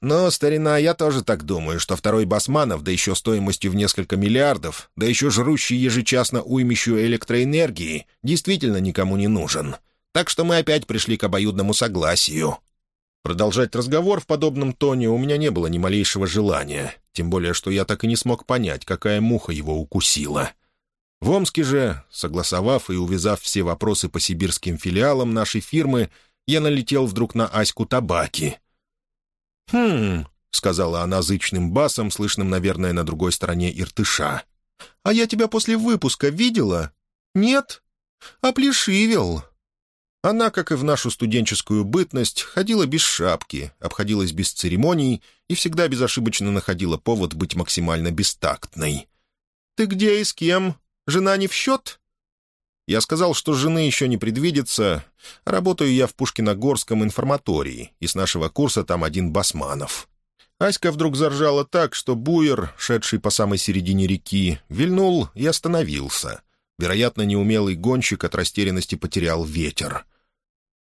Но, старина, я тоже так думаю, что второй Басманов, да еще стоимостью в несколько миллиардов, да еще жрущий ежечасно уймищу электроэнергии, действительно никому не нужен. Так что мы опять пришли к обоюдному согласию. Продолжать разговор в подобном тоне у меня не было ни малейшего желания, тем более что я так и не смог понять, какая муха его укусила. В Омске же, согласовав и увязав все вопросы по сибирским филиалам нашей фирмы, я налетел вдруг на Аську Табаки. «Хм», — сказала она зычным басом, слышным, наверное, на другой стороне Иртыша. «А я тебя после выпуска видела? Нет? Оплешивел». Она, как и в нашу студенческую бытность, ходила без шапки, обходилась без церемоний и всегда безошибочно находила повод быть максимально бестактной. «Ты где и с кем? Жена не в счет?» Я сказал, что жены еще не предвидится. Работаю я в Пушкиногорском информатории, и с нашего курса там один Басманов. Аська вдруг заржала так, что буер, шедший по самой середине реки, вильнул и остановился. Вероятно, неумелый гонщик от растерянности потерял ветер.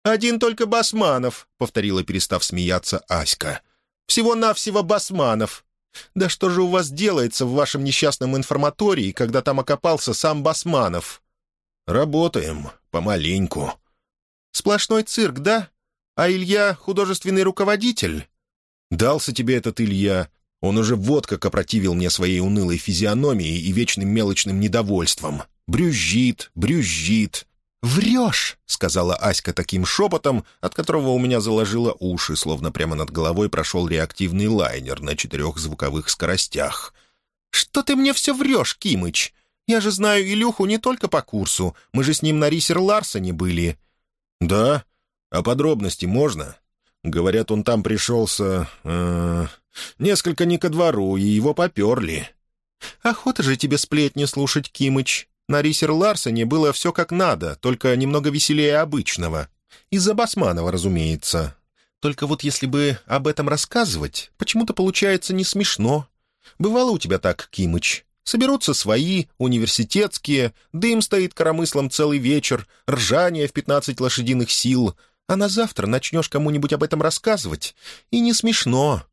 «Один только Басманов», — повторила, перестав смеяться Аська. «Всего-навсего Басманов. Да что же у вас делается в вашем несчастном информатории, когда там окопался сам Басманов?» «Работаем. Помаленьку». «Сплошной цирк, да? А Илья — художественный руководитель?» «Дался тебе этот Илья. Он уже вот как опротивил мне своей унылой физиономией и вечным мелочным недовольством. Брюзжит, брюзжит, «Врешь!» — сказала Аська таким шепотом, от которого у меня заложило уши, словно прямо над головой прошел реактивный лайнер на четырех звуковых скоростях. «Что ты мне все врешь, Кимыч? Я же знаю Илюху не только по курсу. Мы же с ним на Рисер Ларсоне были». «Да? А подробности можно?» Говорят, он там пришелся... Э, несколько не ко двору, и его поперли. «Охота же тебе сплетни слушать, Кимыч. На Рисер Ларсоне было все как надо, только немного веселее обычного. Из-за Басманова, разумеется. Только вот если бы об этом рассказывать, почему-то получается не смешно. Бывало у тебя так, Кимыч? Соберутся свои, университетские, дым стоит коромыслом целый вечер, ржание в пятнадцать лошадиных сил, а на завтра начнешь кому-нибудь об этом рассказывать, и не смешно».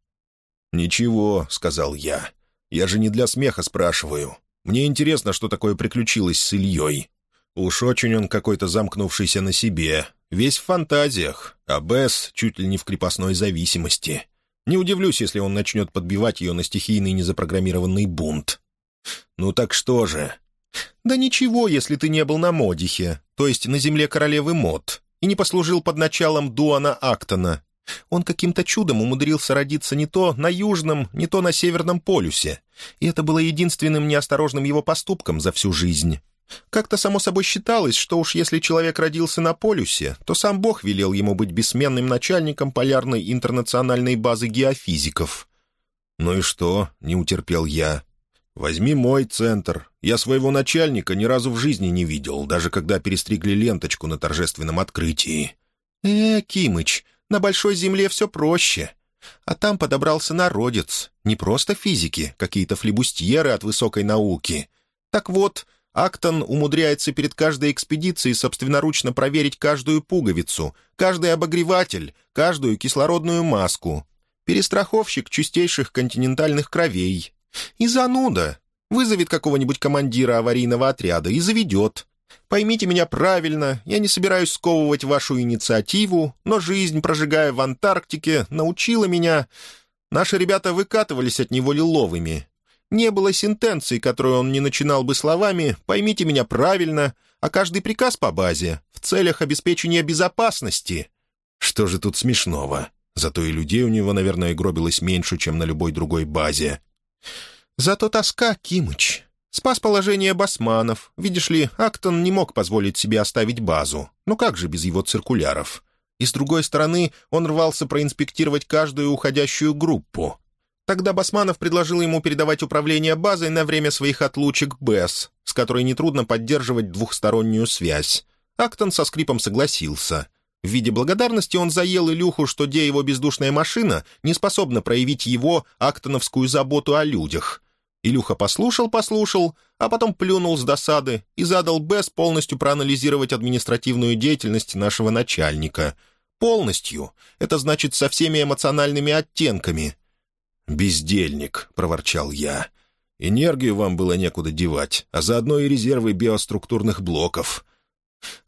«Ничего», — сказал я. «Я же не для смеха спрашиваю. Мне интересно, что такое приключилось с Ильей. Уж очень он какой-то замкнувшийся на себе, весь в фантазиях, а Бесс чуть ли не в крепостной зависимости. Не удивлюсь, если он начнет подбивать ее на стихийный незапрограммированный бунт. Ну так что же? Да ничего, если ты не был на Модихе, то есть на земле королевы Мод, и не послужил под началом Дуана Актона. Он каким-то чудом умудрился родиться не то на Южном, не то на Северном полюсе, и это было единственным неосторожным его поступком за всю жизнь. Как-то само собой считалось, что уж если человек родился на полюсе, то сам Бог велел ему быть бессменным начальником полярной интернациональной базы геофизиков. «Ну и что?» — не утерпел я. «Возьми мой центр. Я своего начальника ни разу в жизни не видел, даже когда перестригли ленточку на торжественном открытии». «Э, Кимыч, на Большой Земле все проще. А там подобрался народец. Не просто физики, какие-то флибустьеры от высокой науки. Так вот, Актон умудряется перед каждой экспедицией собственноручно проверить каждую пуговицу, каждый обогреватель, каждую кислородную маску. Перестраховщик чистейших континентальных кровей. И зануда. Вызовет какого-нибудь командира аварийного отряда и заведет. Поймите меня правильно, я не собираюсь сковывать вашу инициативу, но жизнь, прожигая в Антарктике, научила меня... Наши ребята выкатывались от него лиловыми. Не было сентенции, которую он не начинал бы словами «поймите меня правильно», а каждый приказ по базе в целях обеспечения безопасности. Что же тут смешного? Зато и людей у него, наверное, гробилось меньше, чем на любой другой базе. Зато тоска, Кимыч. Спас положение басманов. Видишь ли, Актон не мог позволить себе оставить базу. Ну как же без его циркуляров? И с другой стороны, он рвался проинспектировать каждую уходящую группу. Тогда Басманов предложил ему передавать управление базой на время своих отлучек БЭС, с которой нетрудно поддерживать двухстороннюю связь. Актон со скрипом согласился. В виде благодарности он заел Илюху, что где его бездушная машина не способна проявить его актоновскую заботу о людях — Илюха послушал-послушал, а потом плюнул с досады и задал Бесс полностью проанализировать административную деятельность нашего начальника. Полностью. Это значит со всеми эмоциональными оттенками. «Бездельник», — проворчал я. «Энергию вам было некуда девать, а заодно и резервы биоструктурных блоков».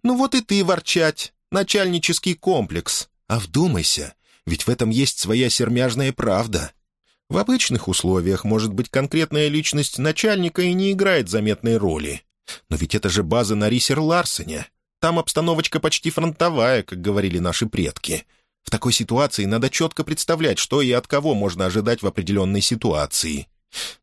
«Ну вот и ты ворчать. Начальнический комплекс. А вдумайся, ведь в этом есть своя сермяжная правда». В обычных условиях, может быть, конкретная личность начальника и не играет заметной роли. Но ведь это же база на Рисер Ларсене. Там обстановочка почти фронтовая, как говорили наши предки. В такой ситуации надо четко представлять, что и от кого можно ожидать в определенной ситуации.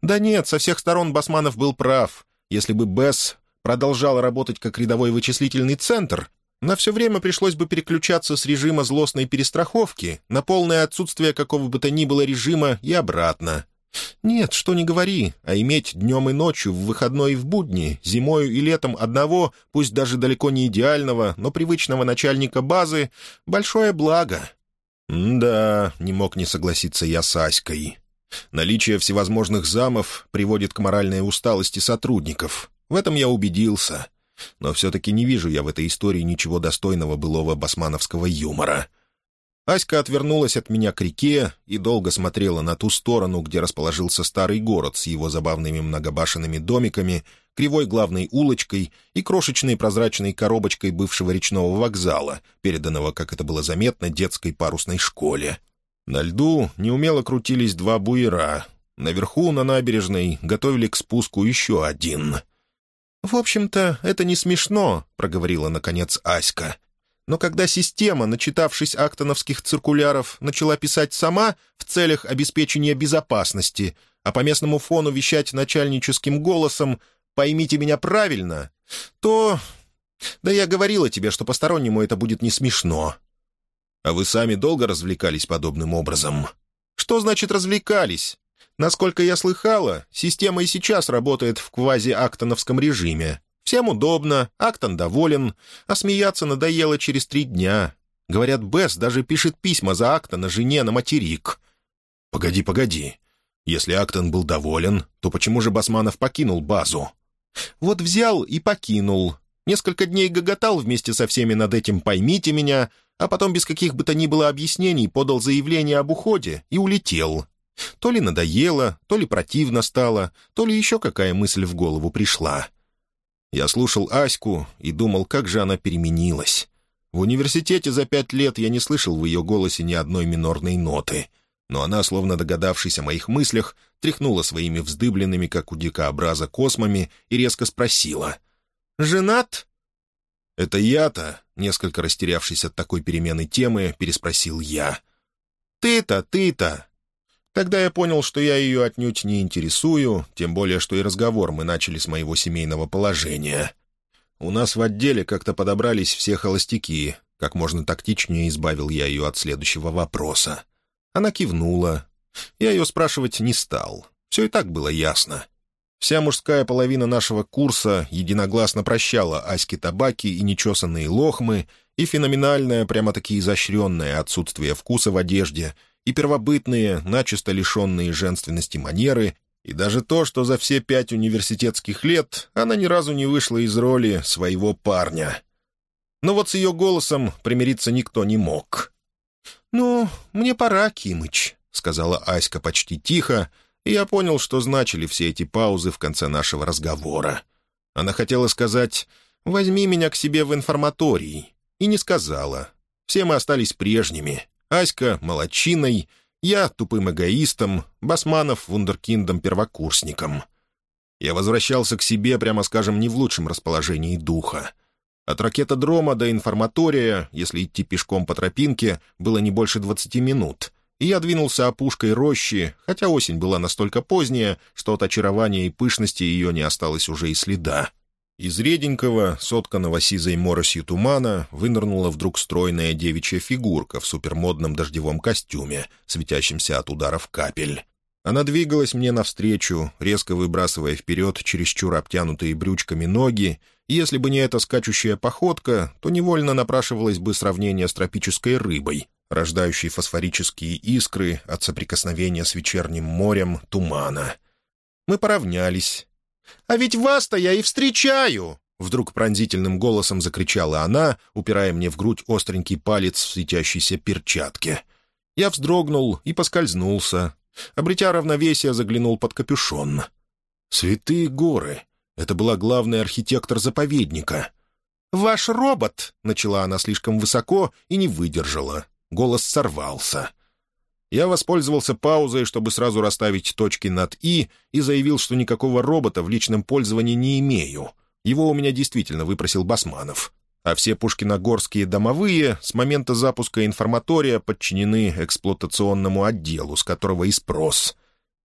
Да нет, со всех сторон Басманов был прав. Если бы Бесс продолжал работать как рядовой вычислительный центр, на все время пришлось бы переключаться с режима злостной перестраховки на полное отсутствие какого бы то ни было режима и обратно. Нет, что не говори, а иметь днем и ночью, в выходной и в будни, зимою и летом одного, пусть даже далеко не идеального, но привычного начальника базы — большое благо. «Да», — не мог не согласиться я с Аськой. «Наличие всевозможных замов приводит к моральной усталости сотрудников. В этом я убедился». Но все-таки не вижу я в этой истории ничего достойного былого басмановского юмора. Аська отвернулась от меня к реке и долго смотрела на ту сторону, где расположился старый город с его забавными многобашенными домиками, кривой главной улочкой и крошечной прозрачной коробочкой бывшего речного вокзала, переданного, как это было заметно, детской парусной школе. На льду неумело крутились два буера. Наверху, на набережной, готовили к спуску еще один — «В общем-то, это не смешно», — проговорила, наконец, Аська. «Но когда система, начитавшись актоновских циркуляров, начала писать сама в целях обеспечения безопасности, а по местному фону вещать начальническим голосом «поймите меня правильно», то... Да я говорила тебе, что постороннему это будет не смешно. А вы сами долго развлекались подобным образом? Что значит «развлекались»? Насколько я слыхала, система и сейчас работает в квази-актоновском режиме. Всем удобно, Актон доволен, а смеяться надоело через три дня. Говорят, Бесс даже пишет письма за Актона жене на материк. «Погоди, погоди. Если Актон был доволен, то почему же Басманов покинул базу?» «Вот взял и покинул. Несколько дней гоготал вместе со всеми над этим «поймите меня», а потом без каких бы то ни было объяснений подал заявление об уходе и улетел. То ли надоело, то ли противно стало, то ли еще какая мысль в голову пришла. Я слушал Аську и думал, как же она переменилась. В университете за пять лет я не слышал в ее голосе ни одной минорной ноты, но она, словно догадавшись о моих мыслях, тряхнула своими вздыбленными, как у дикообраза, космами и резко спросила. «Женат?» «Это я-то?» — несколько растерявшись от такой перемены темы, переспросил я. «Ты-то, ты-то!» Тогда я понял, что я ее отнюдь не интересую, тем более, что и разговор мы начали с моего семейного положения. У нас в отделе как-то подобрались все холостяки. Как можно тактичнее избавил я ее от следующего вопроса. Она кивнула. Я ее спрашивать не стал. Все и так было ясно. Вся мужская половина нашего курса единогласно прощала Аське табаки и нечесанные лохмы, и феноменальное, прямо-таки изощренное отсутствие вкуса в одежде — и первобытные, начисто лишенные женственности манеры, и даже то, что за все пять университетских лет она ни разу не вышла из роли своего парня. Но вот с ее голосом примириться никто не мог. «Ну, мне пора, Кимыч», — сказала Аська почти тихо, и я понял, что значили все эти паузы в конце нашего разговора. Она хотела сказать «возьми меня к себе в информаторий», и не сказала. Все мы остались прежними, Аська — молодчиной, я — тупым эгоистом, Басманов — вундеркиндом-первокурсником. Я возвращался к себе, прямо скажем, не в лучшем расположении духа. От ракетодрома до информатория, если идти пешком по тропинке, было не больше двадцати минут, и я двинулся опушкой рощи, хотя осень была настолько поздняя, что от очарования и пышности ее не осталось уже и следа. Из реденького, сотканного сизой моросью тумана, вынырнула вдруг стройная девичья фигурка в супермодном дождевом костюме, светящемся от ударов капель. Она двигалась мне навстречу, резко выбрасывая вперед чересчур обтянутые брючками ноги, и если бы не эта скачущая походка, то невольно напрашивалось бы сравнение с тропической рыбой, рождающей фосфорические искры от соприкосновения с вечерним морем тумана. Мы поравнялись, «А ведь вас-то я и встречаю!» Вдруг пронзительным голосом закричала она, упирая мне в грудь остренький палец в светящейся перчатке. Я вздрогнул и поскользнулся. Обретя равновесие, заглянул под капюшон. «Святые горы!» Это была главный архитектор заповедника. «Ваш робот!» — начала она слишком высоко и не выдержала. Голос сорвался. Я воспользовался паузой, чтобы сразу расставить точки над «и» и заявил, что никакого робота в личном пользовании не имею. Его у меня действительно выпросил Басманов. А все пушкиногорские домовые с момента запуска информатория подчинены эксплуатационному отделу, с которого и спрос.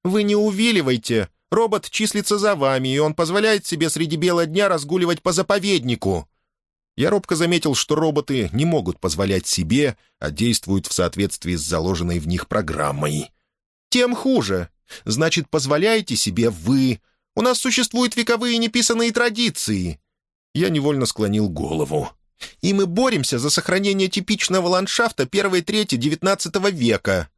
«Вы не увиливайте! Робот числится за вами, и он позволяет себе среди бела дня разгуливать по заповеднику!» Я робко заметил, что роботы не могут позволять себе, а действуют в соответствии с заложенной в них программой. «Тем хуже. Значит, позволяете себе вы. У нас существуют вековые неписанные традиции». Я невольно склонил голову. «И мы боремся за сохранение типичного ландшафта первой трети XIX века».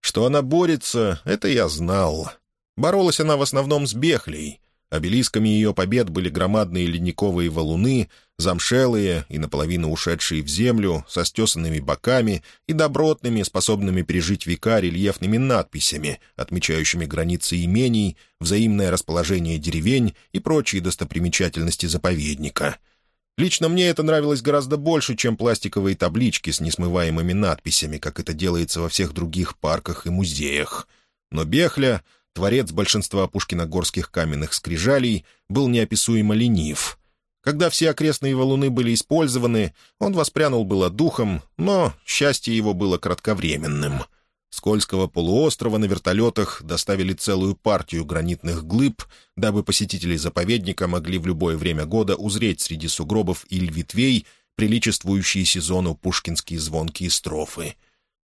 Что она борется, это я знал. Боролась она в основном с Бехлей — Обелисками ее побед были громадные ледниковые валуны, замшелые и наполовину ушедшие в землю, со стесанными боками и добротными, способными пережить века рельефными надписями, отмечающими границы имений, взаимное расположение деревень и прочие достопримечательности заповедника. Лично мне это нравилось гораздо больше, чем пластиковые таблички с несмываемыми надписями, как это делается во всех других парках и музеях. Но Бехля творец большинства пушкиногорских каменных скрижалей, был неописуемо ленив. Когда все окрестные валуны были использованы, он воспрянул было духом, но счастье его было кратковременным. Скользкого полуострова на вертолетах доставили целую партию гранитных глыб, дабы посетители заповедника могли в любое время года узреть среди сугробов или ветвей приличествующие сезону пушкинские звонкие строфы.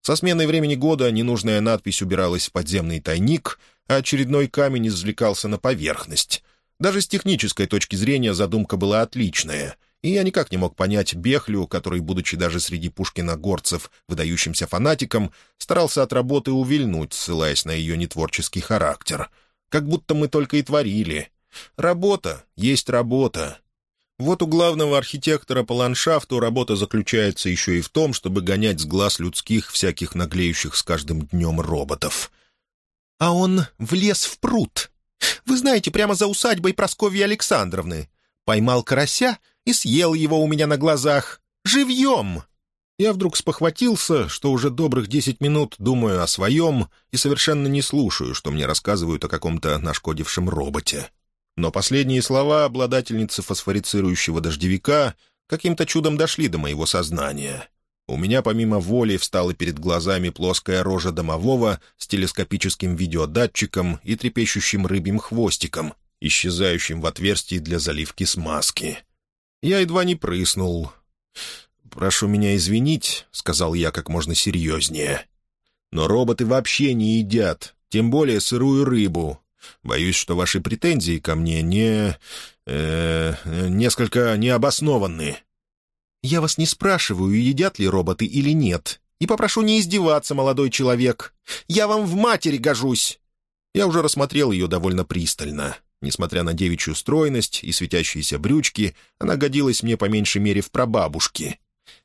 Со сменой времени года ненужная надпись убиралась в подземный тайник, а очередной камень извлекался на поверхность. Даже с технической точки зрения задумка была отличная, и я никак не мог понять Бехлю, который, будучи даже среди Пушкина-горцев выдающимся фанатиком, старался от работы увильнуть, ссылаясь на ее нетворческий характер. Как будто мы только и творили. Работа есть работа, вот у главного архитектора по ландшафту работа заключается еще и в том, чтобы гонять с глаз людских всяких наглеющих с каждым днем роботов. А он влез в пруд. Вы знаете, прямо за усадьбой Прасковьи Александровны. Поймал карася и съел его у меня на глазах. Живьем! Я вдруг спохватился, что уже добрых десять минут думаю о своем и совершенно не слушаю, что мне рассказывают о каком-то нашкодившем роботе. Но последние слова обладательницы фосфорицирующего дождевика каким-то чудом дошли до моего сознания. У меня помимо воли встала перед глазами плоская рожа домового с телескопическим видеодатчиком и трепещущим рыбьим хвостиком, исчезающим в отверстии для заливки смазки. Я едва не прыснул. «Прошу меня извинить», — сказал я как можно серьезнее. «Но роботы вообще не едят, тем более сырую рыбу, Боюсь, что ваши претензии ко мне не... Э, несколько необоснованны». «Я вас не спрашиваю, едят ли роботы или нет. И попрошу не издеваться, молодой человек. Я вам в матери гожусь». Я уже рассмотрел ее довольно пристально. Несмотря на девичью стройность и светящиеся брючки, она годилась мне по меньшей мере в прабабушке.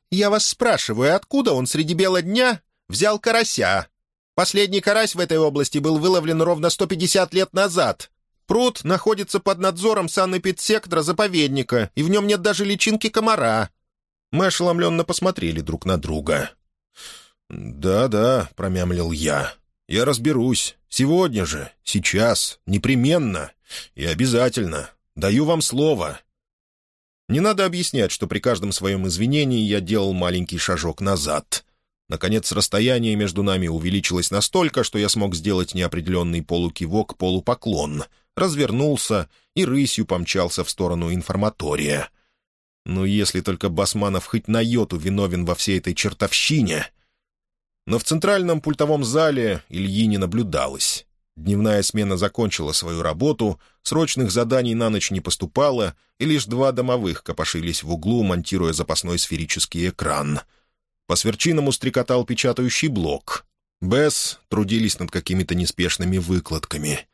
«Я вас спрашиваю, откуда он среди бела дня взял карася?» Последний карась в этой области был выловлен ровно 150 лет назад. Пруд находится под надзором санэпидсектора заповедника, и в нем нет даже личинки комара». Мы ошеломленно посмотрели друг на друга. «Да-да», — промямлил я. «Я разберусь. Сегодня же, сейчас, непременно и обязательно. Даю вам слово». Не надо объяснять, что при каждом своем извинении я делал маленький шажок назад. Наконец, расстояние между нами увеличилось настолько, что я смог сделать неопределенный полукивок-полупоклон, развернулся и рысью помчался в сторону информатория. Ну, если только Басманов хоть на йоту виновен во всей этой чертовщине. Но в центральном пультовом зале Ильи не наблюдалось. Дневная смена закончила свою работу, срочных заданий на ночь не поступало, и лишь два домовых копошились в углу, монтируя запасной сферический экран — по сверчиному стрекотал печатающий блок. Бесс трудились над какими-то неспешными выкладками.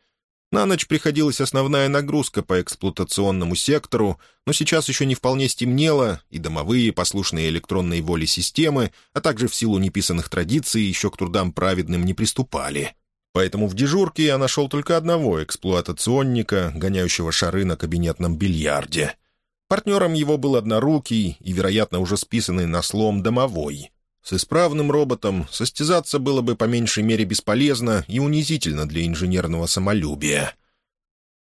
На ночь приходилась основная нагрузка по эксплуатационному сектору, но сейчас еще не вполне стемнело, и домовые, послушные электронной воле системы, а также в силу неписанных традиций, еще к трудам праведным не приступали. Поэтому в дежурке я нашел только одного эксплуатационника, гоняющего шары на кабинетном бильярде — Партнером его был однорукий и, вероятно, уже списанный на слом домовой. С исправным роботом состязаться было бы по меньшей мере бесполезно и унизительно для инженерного самолюбия.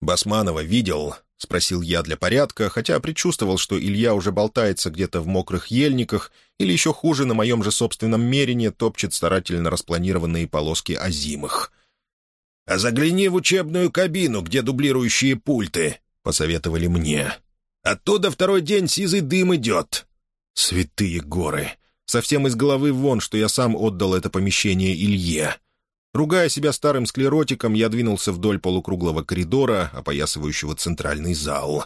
«Басманова видел?» — спросил я для порядка, хотя предчувствовал, что Илья уже болтается где-то в мокрых ельниках или еще хуже на моем же собственном мерине топчет старательно распланированные полоски озимых. «А загляни в учебную кабину, где дублирующие пульты», — посоветовали мне. Оттуда второй день сизый дым идет». «Святые горы! Совсем из головы вон, что я сам отдал это помещение Илье». Ругая себя старым склеротиком, я двинулся вдоль полукруглого коридора, опоясывающего центральный зал.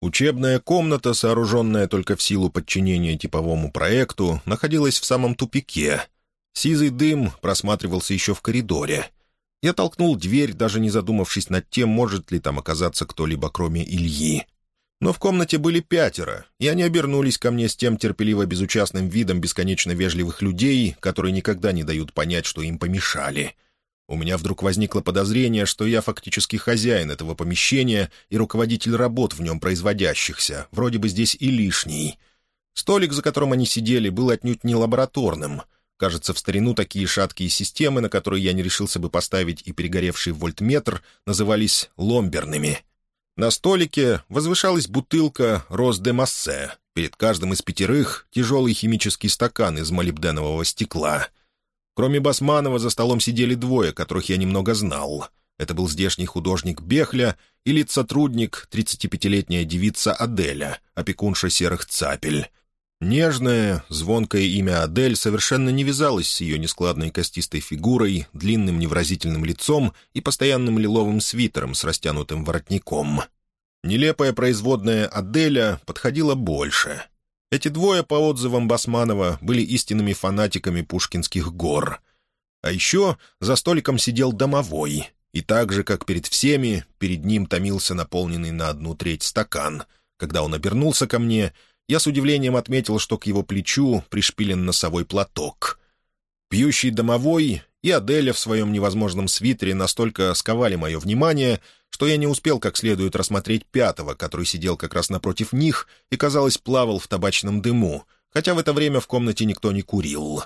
Учебная комната, сооруженная только в силу подчинения типовому проекту, находилась в самом тупике. Сизый дым просматривался еще в коридоре. Я толкнул дверь, даже не задумавшись над тем, может ли там оказаться кто-либо, кроме Ильи. Но в комнате были пятеро, и они обернулись ко мне с тем терпеливо-безучастным видом бесконечно вежливых людей, которые никогда не дают понять, что им помешали. У меня вдруг возникло подозрение, что я фактически хозяин этого помещения и руководитель работ в нем производящихся, вроде бы здесь и лишний. Столик, за которым они сидели, был отнюдь не лабораторным. Кажется, в старину такие шаткие системы, на которые я не решился бы поставить и перегоревший вольтметр, назывались ломберными. На столике возвышалась бутылка «Рос де Массе». Перед каждым из пятерых тяжелый химический стакан из молибденового стекла. Кроме Басманова за столом сидели двое, которых я немного знал. Это был здешний художник Бехля и лицотрудник, 35-летняя девица Аделя, опекунша серых цапель. Нежное, звонкое имя Адель совершенно не вязалось с ее нескладной костистой фигурой, длинным невразительным лицом и постоянным лиловым свитером с растянутым воротником. Нелепая производная Аделя подходила больше. Эти двое, по отзывам Басманова, были истинными фанатиками Пушкинских гор. А еще за столиком сидел домовой, и так же, как перед всеми, перед ним томился наполненный на одну треть стакан. Когда он обернулся ко мне — я с удивлением отметил, что к его плечу пришпилен носовой платок. Пьющий домовой и Аделя в своем невозможном свитере настолько сковали мое внимание, что я не успел как следует рассмотреть пятого, который сидел как раз напротив них и, казалось, плавал в табачном дыму, хотя в это время в комнате никто не курил.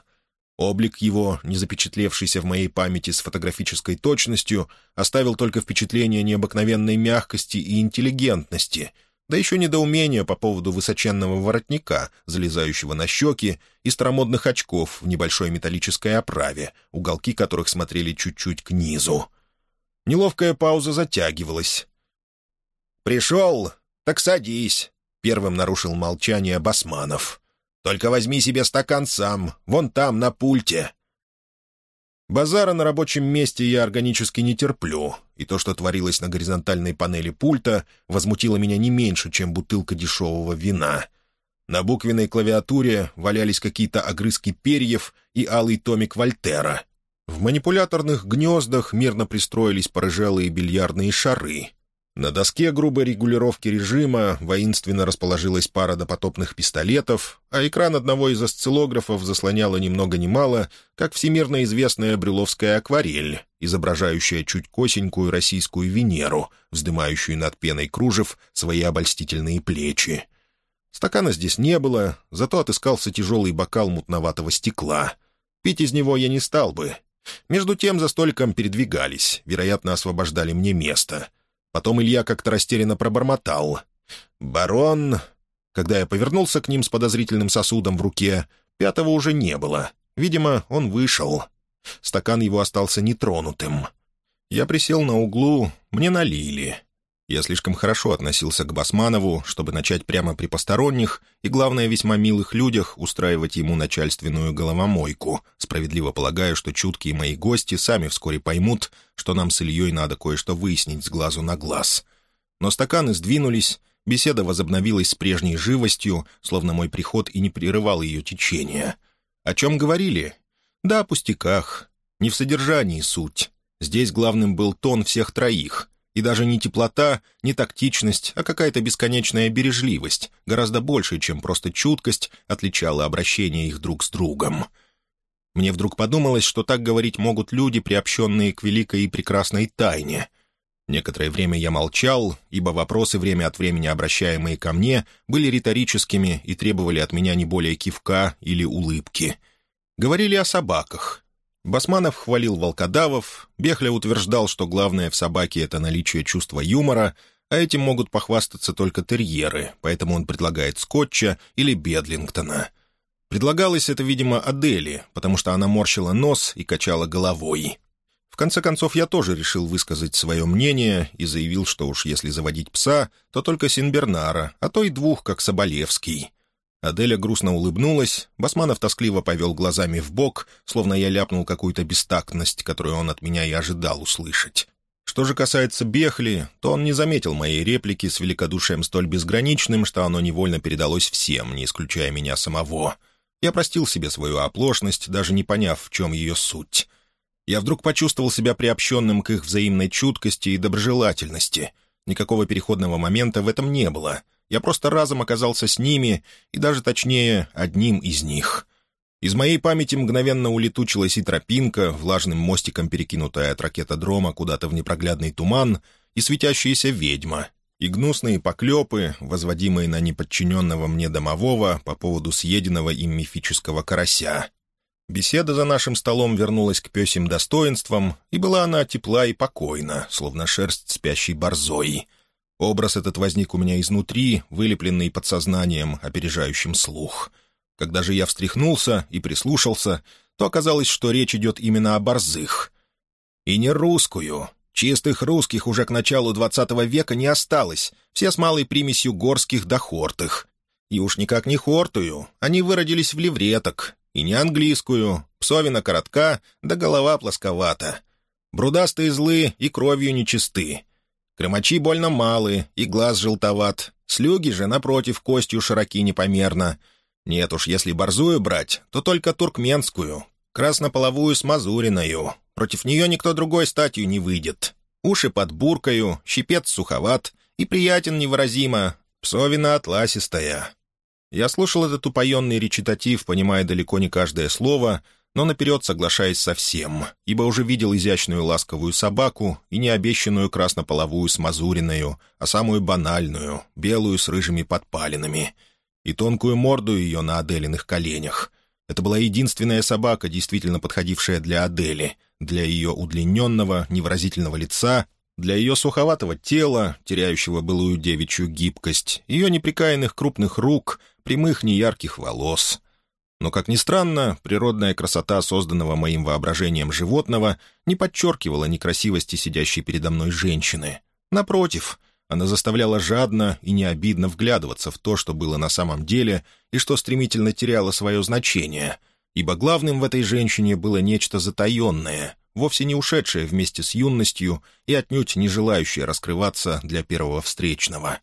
Облик его, не запечатлевшийся в моей памяти с фотографической точностью, оставил только впечатление необыкновенной мягкости и интеллигентности — да еще недоумение по поводу высоченного воротника, залезающего на щеки, и старомодных очков в небольшой металлической оправе, уголки которых смотрели чуть-чуть к низу. Неловкая пауза затягивалась. «Пришел? Так садись», — первым нарушил молчание Басманов. «Только возьми себе стакан сам, вон там, на пульте». Базара на рабочем месте я органически не терплю, и то, что творилось на горизонтальной панели пульта, возмутило меня не меньше, чем бутылка дешевого вина. На буквенной клавиатуре валялись какие-то огрызки перьев и алый томик Вольтера. В манипуляторных гнездах мирно пристроились порыжелые бильярдные шары — на доске грубой регулировки режима воинственно расположилась пара допотопных пистолетов, а экран одного из осциллографов заслоняла ни много ни мало, как всемирно известная брюловская акварель, изображающая чуть косенькую российскую Венеру, вздымающую над пеной кружев свои обольстительные плечи. Стакана здесь не было, зато отыскался тяжелый бокал мутноватого стекла. Пить из него я не стал бы. Между тем за столиком передвигались, вероятно, освобождали мне место — Потом Илья как-то растерянно пробормотал. «Барон...» Когда я повернулся к ним с подозрительным сосудом в руке, пятого уже не было. Видимо, он вышел. Стакан его остался нетронутым. Я присел на углу, мне налили. Я слишком хорошо относился к Басманову, чтобы начать прямо при посторонних и, главное, весьма милых людях устраивать ему начальственную головомойку, справедливо полагаю, что чуткие мои гости сами вскоре поймут, что нам с Ильей надо кое-что выяснить с глазу на глаз. Но стаканы сдвинулись, беседа возобновилась с прежней живостью, словно мой приход и не прерывал ее течение. О чем говорили? Да, о пустяках. Не в содержании суть. Здесь главным был тон всех троих — и даже не теплота, не тактичность, а какая-то бесконечная бережливость, гораздо больше, чем просто чуткость, отличала обращение их друг с другом. Мне вдруг подумалось, что так говорить могут люди, приобщенные к великой и прекрасной тайне. Некоторое время я молчал, ибо вопросы, время от времени обращаемые ко мне, были риторическими и требовали от меня не более кивка или улыбки. Говорили о собаках, Басманов хвалил волкодавов, Бехля утверждал, что главное в собаке — это наличие чувства юмора, а этим могут похвастаться только терьеры, поэтому он предлагает Скотча или Бедлингтона. Предлагалось это, видимо, Адели, потому что она морщила нос и качала головой. В конце концов, я тоже решил высказать свое мнение и заявил, что уж если заводить пса, то только Синбернара, а то и двух, как Соболевский — Аделя грустно улыбнулась, Басманов тоскливо повел глазами в бок, словно я ляпнул какую-то бестактность, которую он от меня и ожидал услышать. Что же касается Бехли, то он не заметил моей реплики с великодушием столь безграничным, что оно невольно передалось всем, не исключая меня самого. Я простил себе свою оплошность, даже не поняв, в чем ее суть. Я вдруг почувствовал себя приобщенным к их взаимной чуткости и доброжелательности. Никакого переходного момента в этом не было. Я просто разом оказался с ними, и даже точнее, одним из них. Из моей памяти мгновенно улетучилась и тропинка, влажным мостиком перекинутая от ракетодрома куда-то в непроглядный туман, и светящаяся ведьма, и гнусные поклепы, возводимые на неподчиненного мне домового по поводу съеденного им мифического карася. Беседа за нашим столом вернулась к пёсим достоинствам, и была она тепла и покойна, словно шерсть спящей борзой. Образ этот возник у меня изнутри, вылепленный подсознанием, опережающим слух. Когда же я встряхнулся и прислушался, то оказалось, что речь идет именно о борзых. И не русскую. Чистых русских уже к началу двадцатого века не осталось, все с малой примесью горских да хортых. И уж никак не хортую, они выродились в левреток, и не английскую, псовина коротка, да голова плосковата. Брудастые злы и кровью нечисты. Крымачи больно малы, и глаз желтоват. Слюги же, напротив, костью широки непомерно. Нет уж, если борзую брать, то только туркменскую, краснополовую с мазуриною. Против нее никто другой статью не выйдет. Уши под буркою, щипец суховат, и приятен невыразимо, псовина атласистая. Я слушал этот упоенный речитатив, понимая далеко не каждое слово, но наперед соглашаясь со всем, ибо уже видел изящную ласковую собаку и не обещанную краснополовую с мазуриною, а самую банальную, белую с рыжими подпалинами, и тонкую морду ее на Аделиных коленях. Это была единственная собака, действительно подходившая для Адели, для ее удлиненного, невыразительного лица для ее суховатого тела, теряющего былую девичью гибкость, ее неприкаянных крупных рук, прямых неярких волос. Но, как ни странно, природная красота созданного моим воображением животного не подчеркивала некрасивости сидящей передо мной женщины. Напротив, она заставляла жадно и необидно вглядываться в то, что было на самом деле и что стремительно теряло свое значение, ибо главным в этой женщине было нечто затаенное — вовсе не ушедшая вместе с юностью и отнюдь не желающая раскрываться для первого встречного.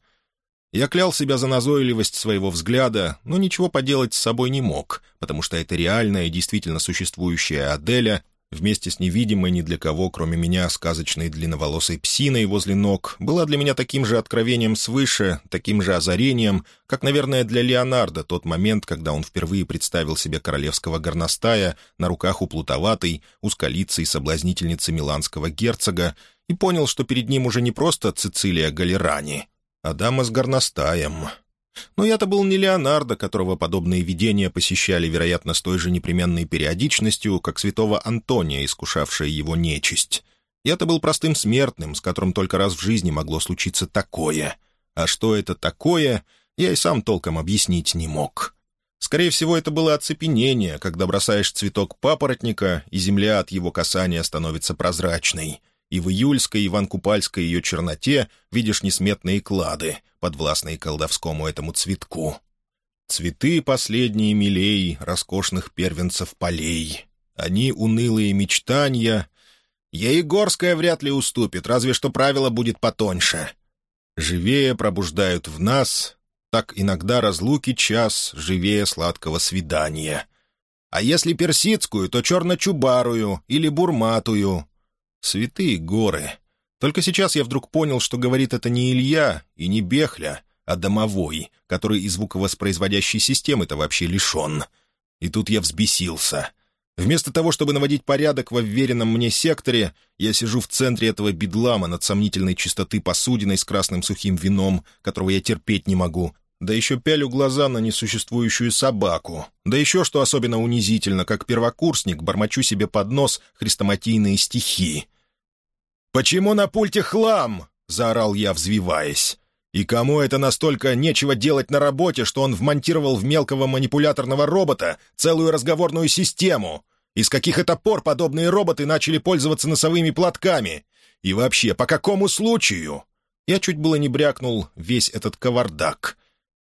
Я клял себя за назойливость своего взгляда, но ничего поделать с собой не мог, потому что эта реальная и действительно существующая Аделя вместе с невидимой ни для кого, кроме меня, сказочной длинноволосой псиной возле ног, была для меня таким же откровением свыше, таким же озарением, как, наверное, для Леонардо тот момент, когда он впервые представил себе королевского горностая на руках у плутоватой, узколицей соблазнительницы миланского герцога и понял, что перед ним уже не просто Цицилия Галерани, а дама с горностаем. Но я-то был не Леонардо, которого подобные видения посещали, вероятно, с той же непременной периодичностью, как святого Антония, искушавшая его нечисть. Я-то был простым смертным, с которым только раз в жизни могло случиться такое. А что это такое, я и сам толком объяснить не мог. Скорее всего, это было оцепенение, когда бросаешь цветок папоротника, и земля от его касания становится прозрачной — и в июльской Иван-Купальской ее черноте видишь несметные клады, подвластные колдовскому этому цветку. Цветы последние милей роскошных первенцев полей. Они унылые мечтания. Ей горская вряд ли уступит, разве что правило будет потоньше. Живее пробуждают в нас, так иногда разлуки час живее сладкого свидания. А если персидскую, то черно-чубарую или бурматую, Святые горы. Только сейчас я вдруг понял, что говорит это не Илья и не Бехля, а домовой, который и звуковоспроизводящей системы-то вообще лишен. И тут я взбесился. Вместо того, чтобы наводить порядок во вверенном мне секторе, я сижу в центре этого бедлама над сомнительной чистоты посудиной с красным сухим вином, которого я терпеть не могу, да еще пялю глаза на несуществующую собаку. Да еще, что особенно унизительно, как первокурсник, бормочу себе под нос хрестоматийные стихи. «Почему на пульте хлам?» — заорал я, взвиваясь. «И кому это настолько нечего делать на работе, что он вмонтировал в мелкого манипуляторного робота целую разговорную систему? И с каких это пор подобные роботы начали пользоваться носовыми платками? И вообще, по какому случаю?» Я чуть было не брякнул весь этот кавардак.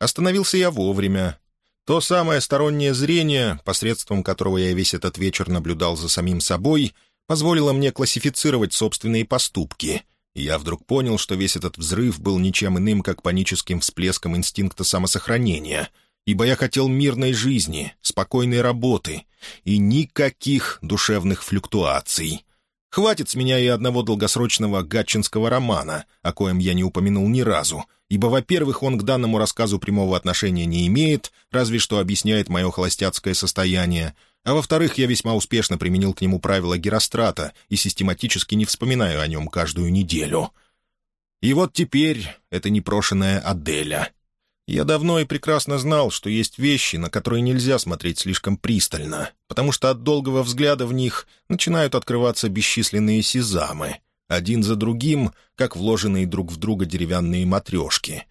Остановился я вовремя. То самое стороннее зрение, посредством которого я весь этот вечер наблюдал за самим собой, позволило мне классифицировать собственные поступки. И я вдруг понял, что весь этот взрыв был ничем иным, как паническим всплеском инстинкта самосохранения, ибо я хотел мирной жизни, спокойной работы и никаких душевных флюктуаций. Хватит с меня и одного долгосрочного гатчинского романа, о коем я не упомянул ни разу, ибо, во-первых, он к данному рассказу прямого отношения не имеет, разве что объясняет мое холостяцкое состояние, а во-вторых, я весьма успешно применил к нему правила Герострата и систематически не вспоминаю о нем каждую неделю. И вот теперь это непрошенная Аделя. Я давно и прекрасно знал, что есть вещи, на которые нельзя смотреть слишком пристально, потому что от долгого взгляда в них начинают открываться бесчисленные сезамы, один за другим, как вложенные друг в друга деревянные матрешки.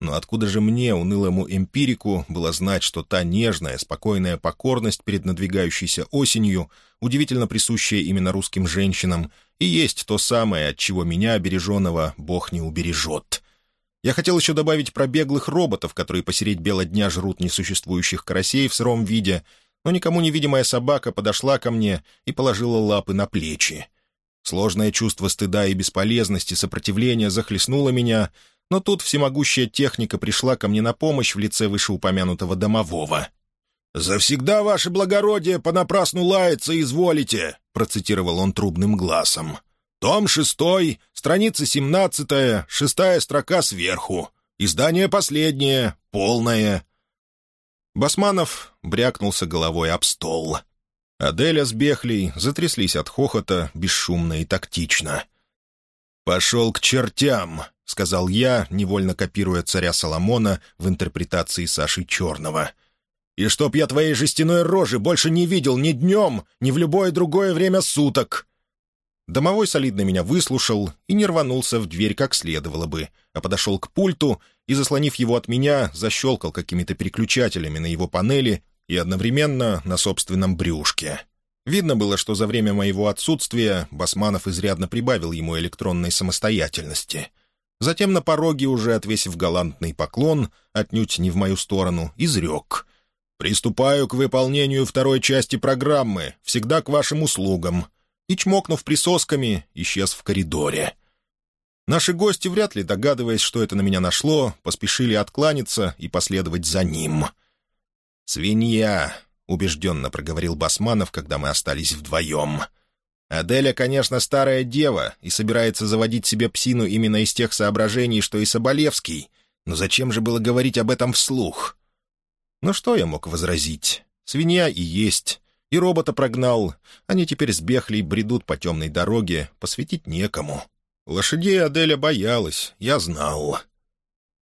Но откуда же мне, унылому эмпирику, было знать, что та нежная, спокойная покорность перед надвигающейся осенью, удивительно присущая именно русским женщинам, и есть то самое, от чего меня, обереженного, Бог не убережет. Я хотел еще добавить про беглых роботов, которые посередь бела дня жрут несуществующих карасей в сыром виде, но никому невидимая собака подошла ко мне и положила лапы на плечи. Сложное чувство стыда и бесполезности сопротивления захлестнуло меня, но тут всемогущая техника пришла ко мне на помощь в лице вышеупомянутого домового. «Завсегда, ваше благородие, понапрасну лаяться изволите», — процитировал он трубным глазом. Том шестой, страница семнадцатая, шестая строка сверху. Издание последнее, полное». Басманов брякнулся головой об стол. Аделя с Бехлей затряслись от хохота бесшумно и тактично. «Пошел к чертям», — сказал я, невольно копируя царя Соломона в интерпретации Саши Черного. «И чтоб я твоей жестяной рожи больше не видел ни днем, ни в любое другое время суток!» Домовой солидно меня выслушал и не рванулся в дверь как следовало бы, а подошел к пульту и, заслонив его от меня, защелкал какими-то переключателями на его панели и одновременно на собственном брюшке. Видно было, что за время моего отсутствия Басманов изрядно прибавил ему электронной самостоятельности. Затем на пороге, уже отвесив галантный поклон, отнюдь не в мою сторону, изрек. «Приступаю к выполнению второй части программы, всегда к вашим услугам и, чмокнув присосками, исчез в коридоре. Наши гости, вряд ли догадываясь, что это на меня нашло, поспешили откланяться и последовать за ним. «Свинья», — убежденно проговорил Басманов, когда мы остались вдвоем. «Аделя, конечно, старая дева и собирается заводить себе псину именно из тех соображений, что и Соболевский. Но зачем же было говорить об этом вслух?» Ну что я мог возразить? Свинья и есть. И робота прогнал. Они теперь с Бехлей бредут по темной дороге, посветить некому. Лошадей Аделя боялась, я знал.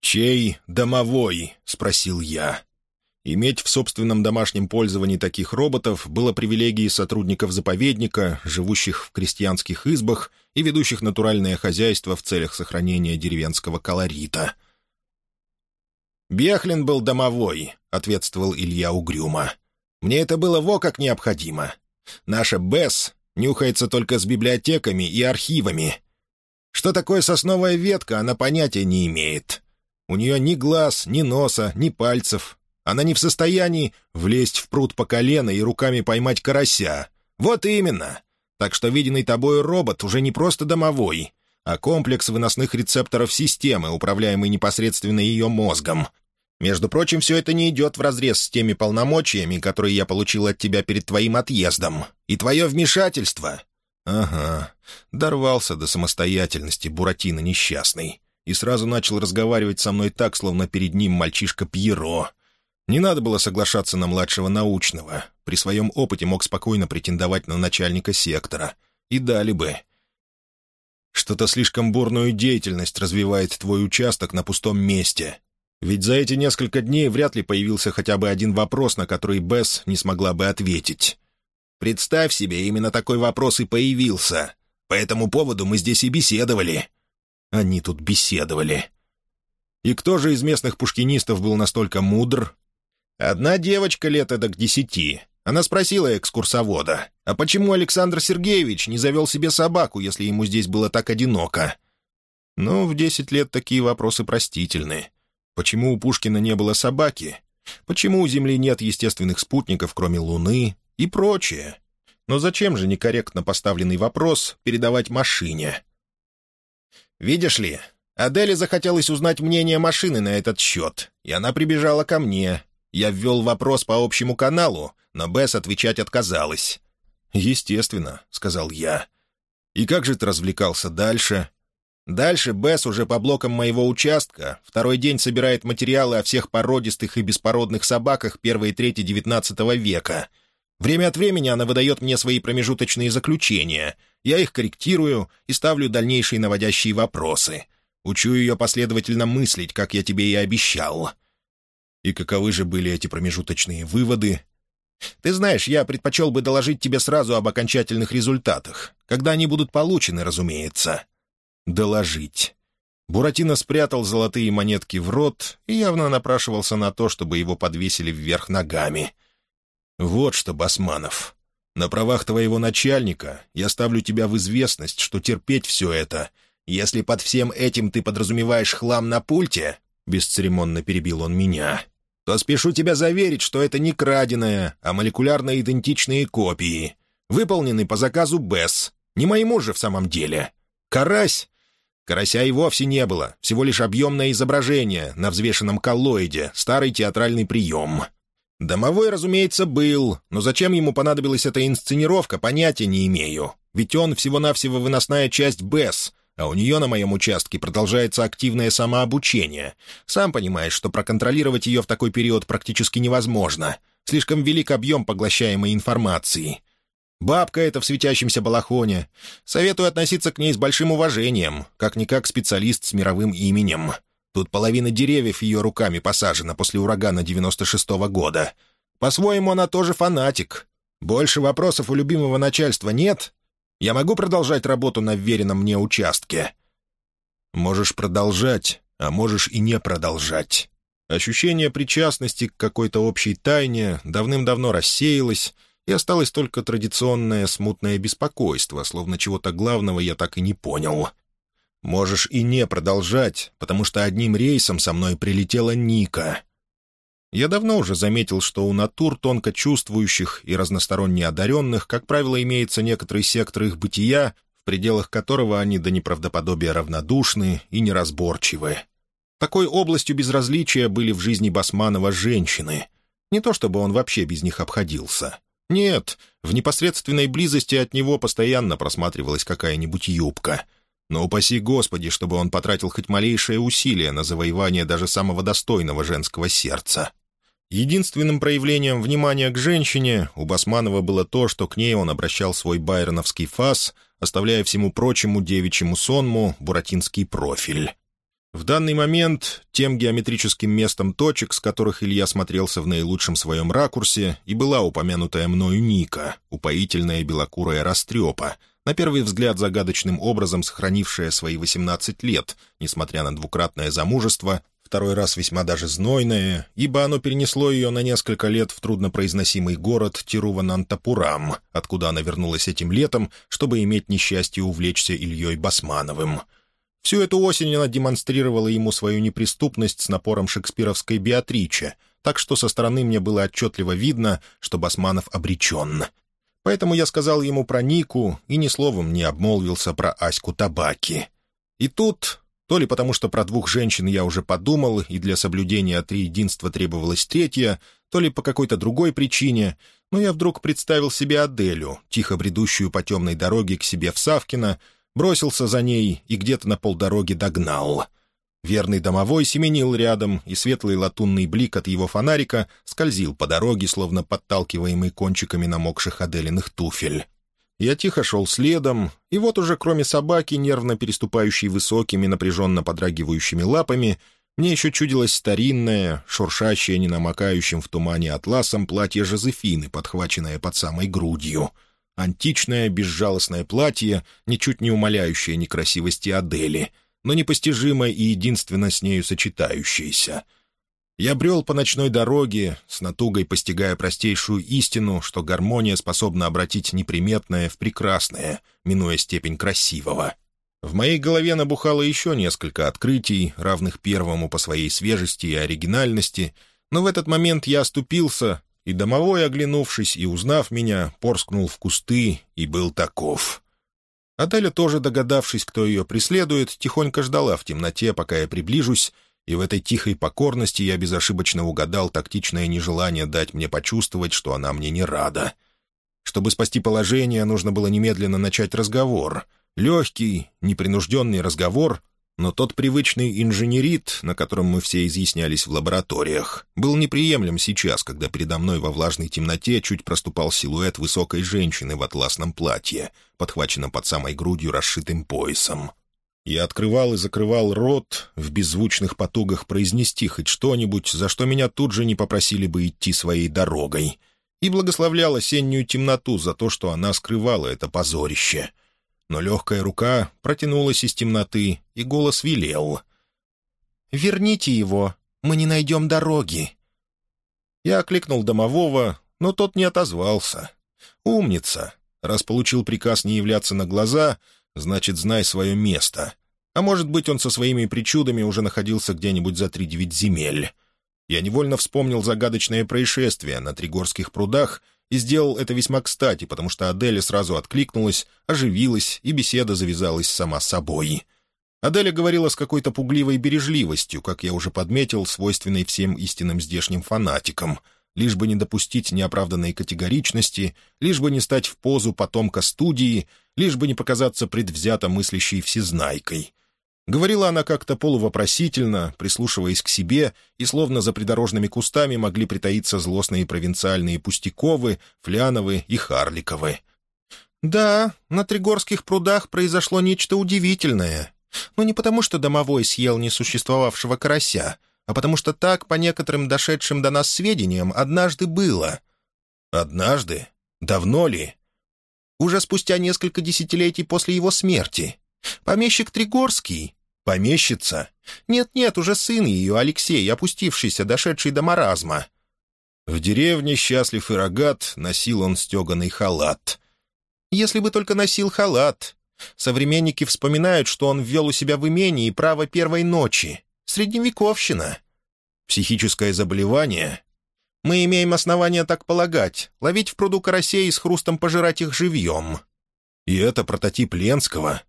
«Чей домовой?» — спросил я. Иметь в собственном домашнем пользовании таких роботов было привилегией сотрудников заповедника, живущих в крестьянских избах и ведущих натуральное хозяйство в целях сохранения деревенского колорита. «Бехлин был домовой», — ответствовал Илья угрюмо. Мне это было во как необходимо. Наша БЭС нюхается только с библиотеками и архивами. Что такое сосновая ветка, она понятия не имеет. У нее ни глаз, ни носа, ни пальцев. Она не в состоянии влезть в пруд по колено и руками поймать карася. Вот именно. Так что виденный тобой робот уже не просто домовой, а комплекс выносных рецепторов системы, управляемый непосредственно ее мозгом — между прочим, все это не идет вразрез с теми полномочиями, которые я получил от тебя перед твоим отъездом. И твое вмешательство...» «Ага, дорвался до самостоятельности Буратино несчастный. И сразу начал разговаривать со мной так, словно перед ним мальчишка Пьеро. Не надо было соглашаться на младшего научного. При своем опыте мог спокойно претендовать на начальника сектора. И дали бы. Что-то слишком бурную деятельность развивает твой участок на пустом месте. Ведь за эти несколько дней вряд ли появился хотя бы один вопрос, на который Бесс не смогла бы ответить. Представь себе, именно такой вопрос и появился. По этому поводу мы здесь и беседовали. Они тут беседовали. И кто же из местных пушкинистов был настолько мудр? Одна девочка лет эдак десяти. Она спросила экскурсовода, а почему Александр Сергеевич не завел себе собаку, если ему здесь было так одиноко? Ну, в десять лет такие вопросы простительны. Почему у Пушкина не было собаки? Почему у Земли нет естественных спутников, кроме Луны? И прочее. Но зачем же некорректно поставленный вопрос передавать машине? «Видишь ли, Аделе захотелось узнать мнение машины на этот счет, и она прибежала ко мне. Я ввел вопрос по общему каналу, но Бесс отвечать отказалась». «Естественно», — сказал я. «И как же ты развлекался дальше?» Дальше Бесс уже по блокам моего участка второй день собирает материалы о всех породистых и беспородных собаках первой трети XIX века. Время от времени она выдает мне свои промежуточные заключения. Я их корректирую и ставлю дальнейшие наводящие вопросы. Учу ее последовательно мыслить, как я тебе и обещал. И каковы же были эти промежуточные выводы? Ты знаешь, я предпочел бы доложить тебе сразу об окончательных результатах, когда они будут получены, разумеется. Доложить. Буратино спрятал золотые монетки в рот и явно напрашивался на то, чтобы его подвесили вверх ногами. «Вот что, Басманов, на правах твоего начальника я ставлю тебя в известность, что терпеть все это, если под всем этим ты подразумеваешь хлам на пульте, — бесцеремонно перебил он меня, — то спешу тебя заверить, что это не краденое, а молекулярно идентичные копии, выполнены по заказу БЭС, не моему же в самом деле. Карась? Карася и вовсе не было, всего лишь объемное изображение на взвешенном коллоиде, старый театральный прием. Домовой, разумеется, был, но зачем ему понадобилась эта инсценировка, понятия не имею. Ведь он всего-навсего выносная часть БЭС, а у нее на моем участке продолжается активное самообучение. Сам понимаешь, что проконтролировать ее в такой период практически невозможно. Слишком велик объем поглощаемой информации. Бабка эта в светящемся балахоне. Советую относиться к ней с большим уважением, как-никак специалист с мировым именем. Тут половина деревьев ее руками посажена после урагана 96-го года. По-своему, она тоже фанатик. Больше вопросов у любимого начальства нет? Я могу продолжать работу на вверенном мне участке?» «Можешь продолжать, а можешь и не продолжать». Ощущение причастности к какой-то общей тайне давным-давно рассеялось, и осталось только традиционное смутное беспокойство, словно чего-то главного я так и не понял — Можешь и не продолжать, потому что одним рейсом со мной прилетела Ника. Я давно уже заметил, что у натур тонко чувствующих и разносторонне одаренных, как правило, имеется некоторый сектор их бытия, в пределах которого они до неправдоподобия равнодушны и неразборчивы. Такой областью безразличия были в жизни Басманова женщины. Не то чтобы он вообще без них обходился. Нет, в непосредственной близости от него постоянно просматривалась какая-нибудь юбка — но упаси Господи, чтобы он потратил хоть малейшее усилие на завоевание даже самого достойного женского сердца. Единственным проявлением внимания к женщине у Басманова было то, что к ней он обращал свой байроновский фас, оставляя всему прочему девичьему сонму буратинский профиль. В данный момент тем геометрическим местом точек, с которых Илья смотрелся в наилучшем своем ракурсе, и была упомянутая мною Ника, упоительная белокурая растрепа, на первый взгляд загадочным образом сохранившая свои 18 лет, несмотря на двукратное замужество, второй раз весьма даже знойное, ибо оно перенесло ее на несколько лет в труднопроизносимый город Тируванантапурам, откуда она вернулась этим летом, чтобы иметь несчастье увлечься Ильей Басмановым. Всю эту осень она демонстрировала ему свою неприступность с напором шекспировской Беатриче, так что со стороны мне было отчетливо видно, что Басманов обречен — Поэтому я сказал ему про Нику и ни словом не обмолвился про Аську Табаки. И тут, то ли потому, что про двух женщин я уже подумал, и для соблюдения триединства требовалась третья, то ли по какой-то другой причине, но я вдруг представил себе Аделю, тихо бредущую по темной дороге к себе в Савкино, бросился за ней и где-то на полдороги догнал — Верный домовой семенил рядом, и светлый латунный блик от его фонарика скользил по дороге, словно подталкиваемый кончиками намокших Аделиных туфель. Я тихо шел следом, и вот уже кроме собаки, нервно переступающей высокими, напряженно подрагивающими лапами, мне еще чудилось старинное, шуршащее ненамокающим в тумане атласом платье Жозефины, подхваченное под самой грудью. Античное, безжалостное платье, ничуть не умаляющее некрасивости Адели — но непостижимо и единственно с нею сочетающееся. Я брел по ночной дороге, с натугой постигая простейшую истину, что гармония способна обратить неприметное в прекрасное, минуя степень красивого. В моей голове набухало еще несколько открытий, равных первому по своей свежести и оригинальности, но в этот момент я оступился, и домовой, оглянувшись и узнав меня, порскнул в кусты и был таков. Аделя, тоже догадавшись, кто ее преследует, тихонько ждала в темноте, пока я приближусь, и в этой тихой покорности я безошибочно угадал тактичное нежелание дать мне почувствовать, что она мне не рада. Чтобы спасти положение, нужно было немедленно начать разговор. Легкий, непринужденный разговор, но тот привычный инженерит, на котором мы все изъяснялись в лабораториях, был неприемлем сейчас, когда передо мной во влажной темноте чуть проступал силуэт высокой женщины в атласном платье, подхваченном под самой грудью расшитым поясом. Я открывал и закрывал рот, в беззвучных потугах произнести хоть что-нибудь, за что меня тут же не попросили бы идти своей дорогой, и благословлял осеннюю темноту за то, что она скрывала это позорище. Но легкая рука протянулась из темноты, и голос велел. «Верните его, мы не найдем дороги». Я окликнул домового, но тот не отозвался. «Умница! Раз получил приказ не являться на глаза, значит, знай свое место. А может быть, он со своими причудами уже находился где-нибудь за три-девять земель. Я невольно вспомнил загадочное происшествие на Тригорских прудах и сделал это весьма кстати, потому что Аделя сразу откликнулась, оживилась, и беседа завязалась сама собой. Аделя говорила с какой-то пугливой бережливостью, как я уже подметил, свойственной всем истинным здешним фанатикам — лишь бы не допустить неоправданной категоричности, лишь бы не стать в позу потомка студии, лишь бы не показаться предвзято мыслящей всезнайкой. Говорила она как-то полувопросительно, прислушиваясь к себе, и словно за придорожными кустами могли притаиться злостные провинциальные Пустяковы, Фляновы и Харликовы. «Да, на Тригорских прудах произошло нечто удивительное. Но не потому, что домовой съел несуществовавшего карася — а потому что так, по некоторым дошедшим до нас сведениям, однажды было. Однажды? Давно ли? Уже спустя несколько десятилетий после его смерти. Помещик Тригорский. Помещица? Нет-нет, уже сын ее, Алексей, опустившийся, дошедший до маразма. В деревне, счастлив и рогат, носил он стеганый халат. Если бы только носил халат. Современники вспоминают, что он ввел у себя в имении право первой ночи. Средневековщина. Психическое заболевание. Мы имеем основания так полагать. Ловить в пруду карасей и с хрустом пожирать их живьем. И это прототип Ленского.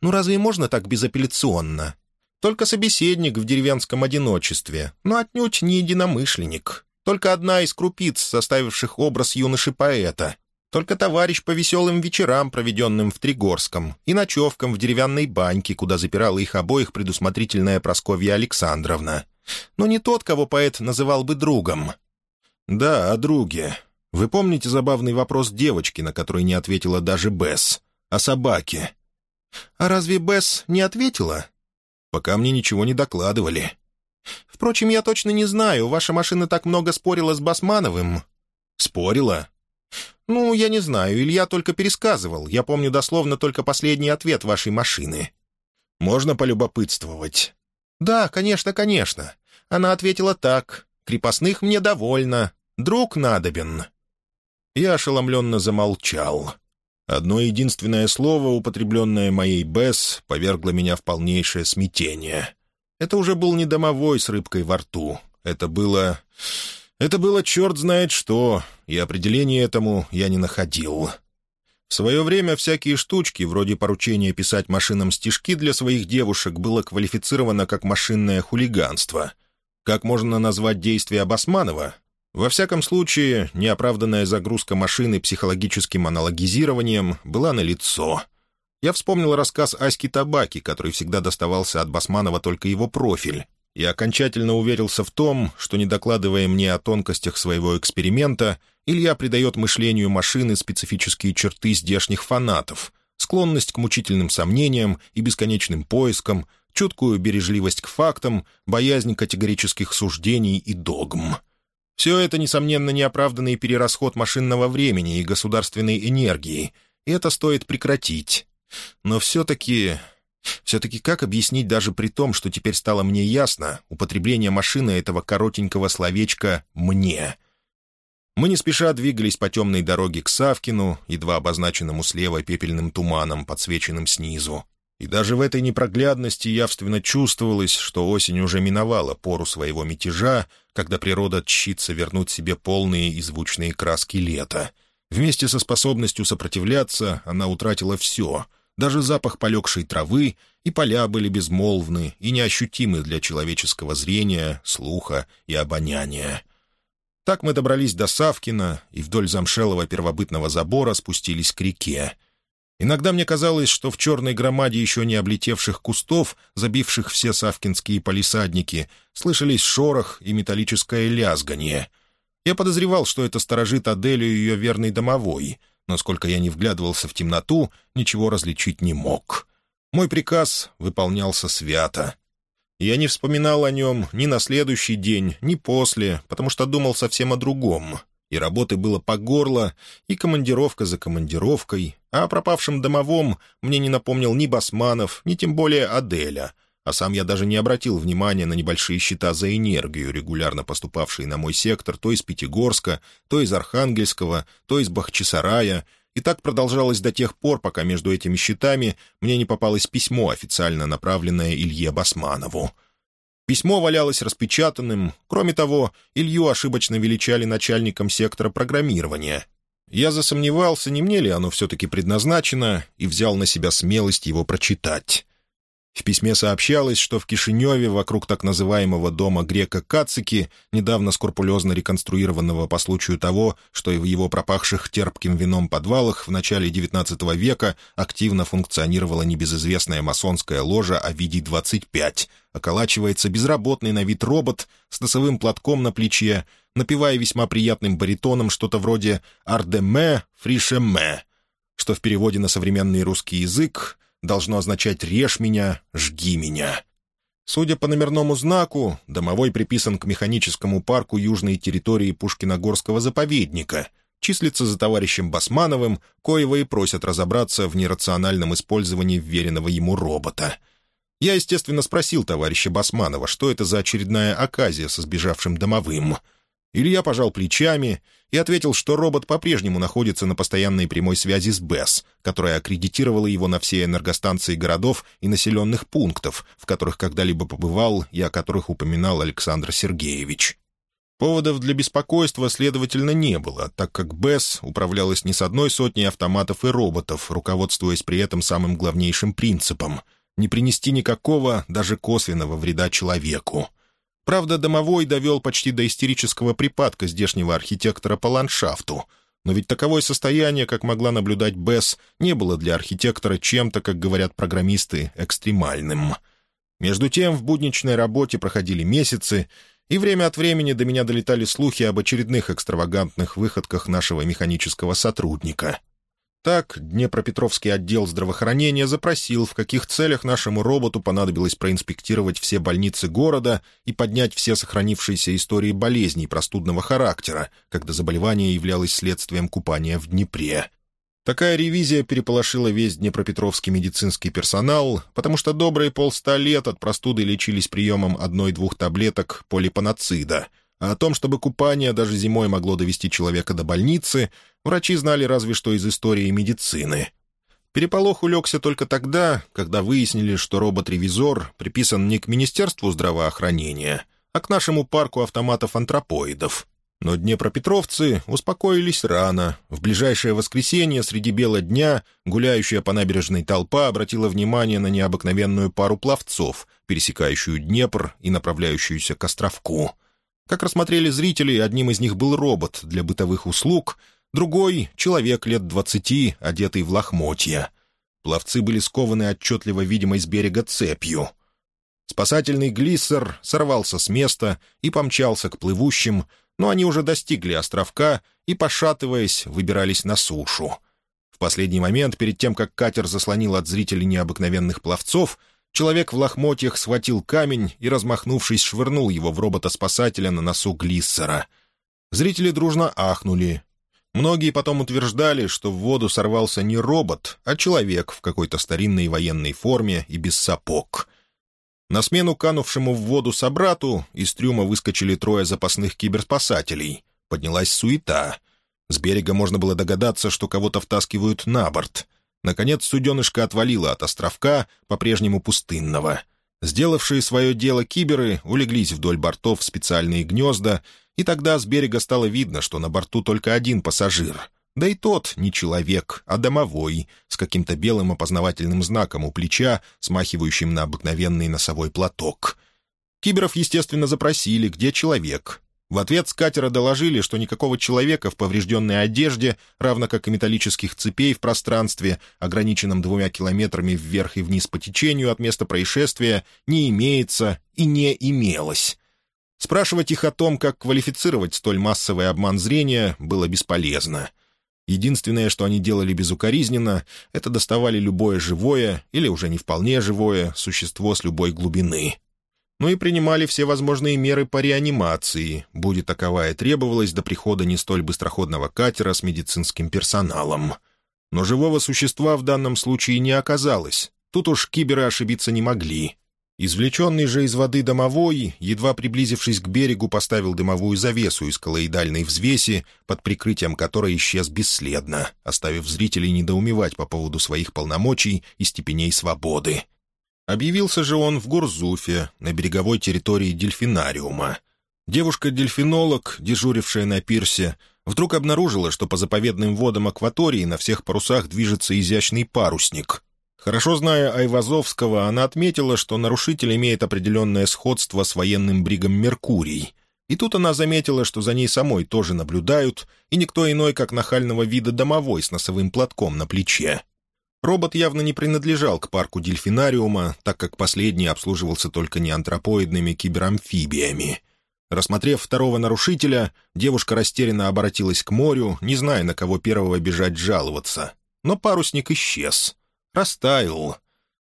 Ну разве можно так безапелляционно? Только собеседник в деревенском одиночестве, но отнюдь не единомышленник. Только одна из крупиц, составивших образ юноши-поэта. Только товарищ по веселым вечерам, проведенным в Тригорском, и ночевкам в деревянной баньке, куда запирала их обоих предусмотрительная Просковья Александровна. Но не тот, кого поэт называл бы другом. «Да, о друге. Вы помните забавный вопрос девочки, на который не ответила даже Бесс? О собаке?» «А разве Бесс не ответила?» «Пока мне ничего не докладывали». «Впрочем, я точно не знаю. Ваша машина так много спорила с Басмановым». «Спорила? «Ну, я не знаю, Илья только пересказывал. Я помню дословно только последний ответ вашей машины». «Можно полюбопытствовать?» «Да, конечно, конечно». Она ответила так. «Крепостных мне довольно. Друг надобен». Я ошеломленно замолчал. Одно единственное слово, употребленное моей Бесс, повергло меня в полнейшее смятение. Это уже был не домовой с рыбкой во рту. Это было... Это было черт знает что, и определения этому я не находил. В свое время всякие штучки, вроде поручения писать машинам стишки для своих девушек, было квалифицировано как машинное хулиганство. Как можно назвать действия Басманова? Во всяком случае, неоправданная загрузка машины психологическим аналогизированием была налицо. Я вспомнил рассказ Аськи Табаки, который всегда доставался от Басманова только его профиль, и окончательно уверился в том, что, не докладывая мне о тонкостях своего эксперимента, Илья придает мышлению машины специфические черты здешних фанатов, склонность к мучительным сомнениям и бесконечным поискам, чуткую бережливость к фактам, боязнь категорических суждений и догм. Все это, несомненно, неоправданный перерасход машинного времени и государственной энергии, и это стоит прекратить. Но все-таки все-таки как объяснить даже при том, что теперь стало мне ясно, употребление машины этого коротенького словечка «мне». Мы не спеша двигались по темной дороге к Савкину, едва обозначенному слева пепельным туманом, подсвеченным снизу. И даже в этой непроглядности явственно чувствовалось, что осень уже миновала пору своего мятежа, когда природа тщится вернуть себе полные и звучные краски лета. Вместе со способностью сопротивляться она утратила все — даже запах полегшей травы, и поля были безмолвны и неощутимы для человеческого зрения, слуха и обоняния. Так мы добрались до Савкина и вдоль замшелого первобытного забора спустились к реке. Иногда мне казалось, что в черной громаде еще не облетевших кустов, забивших все савкинские палисадники, слышались шорох и металлическое лязганье. Я подозревал, что это сторожит Аделю ее верный домовой — но сколько я не вглядывался в темноту, ничего различить не мог. Мой приказ выполнялся свято. Я не вспоминал о нем ни на следующий день, ни после, потому что думал совсем о другом. И работы было по горло, и командировка за командировкой, а о пропавшем домовом мне не напомнил ни Басманов, ни тем более Аделя, а сам я даже не обратил внимания на небольшие счета за энергию, регулярно поступавшие на мой сектор то из Пятигорска, то из Архангельского, то из Бахчисарая, и так продолжалось до тех пор, пока между этими счетами мне не попалось письмо, официально направленное Илье Басманову. Письмо валялось распечатанным. Кроме того, Илью ошибочно величали начальником сектора программирования. Я засомневался, не мне ли оно все-таки предназначено, и взял на себя смелость его прочитать. В письме сообщалось, что в Кишиневе вокруг так называемого дома грека Кацики, недавно скрупулезно реконструированного по случаю того, что и в его пропахших терпким вином подвалах в начале XIX века активно функционировала небезызвестная масонская ложа Овидий-25, околачивается безработный на вид робот с носовым платком на плече, напевая весьма приятным баритоном что-то вроде «Ардеме, фришеме», что в переводе на современный русский язык должно означать «режь меня, жги меня». Судя по номерному знаку, домовой приписан к механическому парку южной территории Пушкиногорского заповедника, числится за товарищем Басмановым, коего и просят разобраться в нерациональном использовании вверенного ему робота. Я, естественно, спросил товарища Басманова, что это за очередная оказия со сбежавшим домовым — Илья пожал плечами и ответил, что робот по-прежнему находится на постоянной прямой связи с БЭС, которая аккредитировала его на все энергостанции городов и населенных пунктов, в которых когда-либо побывал и о которых упоминал Александр Сергеевич. Поводов для беспокойства, следовательно, не было, так как БЭС управлялась не с одной сотней автоматов и роботов, руководствуясь при этом самым главнейшим принципом — не принести никакого, даже косвенного вреда человеку. Правда, домовой довел почти до истерического припадка здешнего архитектора по ландшафту. Но ведь таковое состояние, как могла наблюдать Бесс, не было для архитектора чем-то, как говорят программисты, экстремальным. Между тем, в будничной работе проходили месяцы, и время от времени до меня долетали слухи об очередных экстравагантных выходках нашего механического сотрудника — так, Днепропетровский отдел здравоохранения запросил, в каких целях нашему роботу понадобилось проинспектировать все больницы города и поднять все сохранившиеся истории болезней простудного характера, когда заболевание являлось следствием купания в Днепре. Такая ревизия переполошила весь днепропетровский медицинский персонал, потому что добрые полста лет от простуды лечились приемом одной-двух таблеток полипаноцида — а о том, чтобы купание даже зимой могло довести человека до больницы, врачи знали разве что из истории медицины. Переполох улегся только тогда, когда выяснили, что робот-ревизор приписан не к Министерству здравоохранения, а к нашему парку автоматов-антропоидов. Но днепропетровцы успокоились рано. В ближайшее воскресенье среди бела дня гуляющая по набережной толпа обратила внимание на необыкновенную пару пловцов, пересекающую Днепр и направляющуюся к островку — как рассмотрели зрители, одним из них был робот для бытовых услуг, другой — человек лет двадцати, одетый в лохмотья. Пловцы были скованы отчетливо видимой с берега цепью. Спасательный глиссер сорвался с места и помчался к плывущим, но они уже достигли островка и, пошатываясь, выбирались на сушу. В последний момент, перед тем, как катер заслонил от зрителей необыкновенных пловцов, Человек в лохмотьях схватил камень и, размахнувшись, швырнул его в робота-спасателя на носу Глиссера. Зрители дружно ахнули. Многие потом утверждали, что в воду сорвался не робот, а человек в какой-то старинной военной форме и без сапог. На смену канувшему в воду собрату из трюма выскочили трое запасных киберспасателей. Поднялась суета. С берега можно было догадаться, что кого-то втаскивают на борт — Наконец суденышко отвалило от островка, по-прежнему пустынного. Сделавшие свое дело киберы улеглись вдоль бортов в специальные гнезда, и тогда с берега стало видно, что на борту только один пассажир. Да и тот не человек, а домовой, с каким-то белым опознавательным знаком у плеча, смахивающим на обыкновенный носовой платок. Киберов, естественно, запросили, где человек, в ответ с катера доложили, что никакого человека в поврежденной одежде, равно как и металлических цепей в пространстве, ограниченном двумя километрами вверх и вниз по течению от места происшествия, не имеется и не имелось. Спрашивать их о том, как квалифицировать столь массовый обман зрения, было бесполезно. Единственное, что они делали безукоризненно, это доставали любое живое или уже не вполне живое существо с любой глубины. Ну и принимали все возможные меры по реанимации, будет таковая требовалась до прихода не столь быстроходного катера с медицинским персоналом. Но живого существа в данном случае не оказалось. Тут уж киберы ошибиться не могли. Извлеченный же из воды домовой, едва приблизившись к берегу, поставил дымовую завесу из колоидальной взвеси, под прикрытием которой исчез бесследно, оставив зрителей недоумевать по поводу своих полномочий и степеней свободы. Объявился же он в Гурзуфе, на береговой территории дельфинариума. Девушка-дельфинолог, дежурившая на пирсе, вдруг обнаружила, что по заповедным водам акватории на всех парусах движется изящный парусник, Хорошо зная Айвазовского, она отметила, что нарушитель имеет определенное сходство с военным бригом «Меркурий». И тут она заметила, что за ней самой тоже наблюдают, и никто иной, как нахального вида домовой с носовым платком на плече. Робот явно не принадлежал к парку дельфинариума, так как последний обслуживался только неантропоидными киберамфибиями. Рассмотрев второго нарушителя, девушка растерянно обратилась к морю, не зная, на кого первого бежать жаловаться. Но парусник исчез растаял.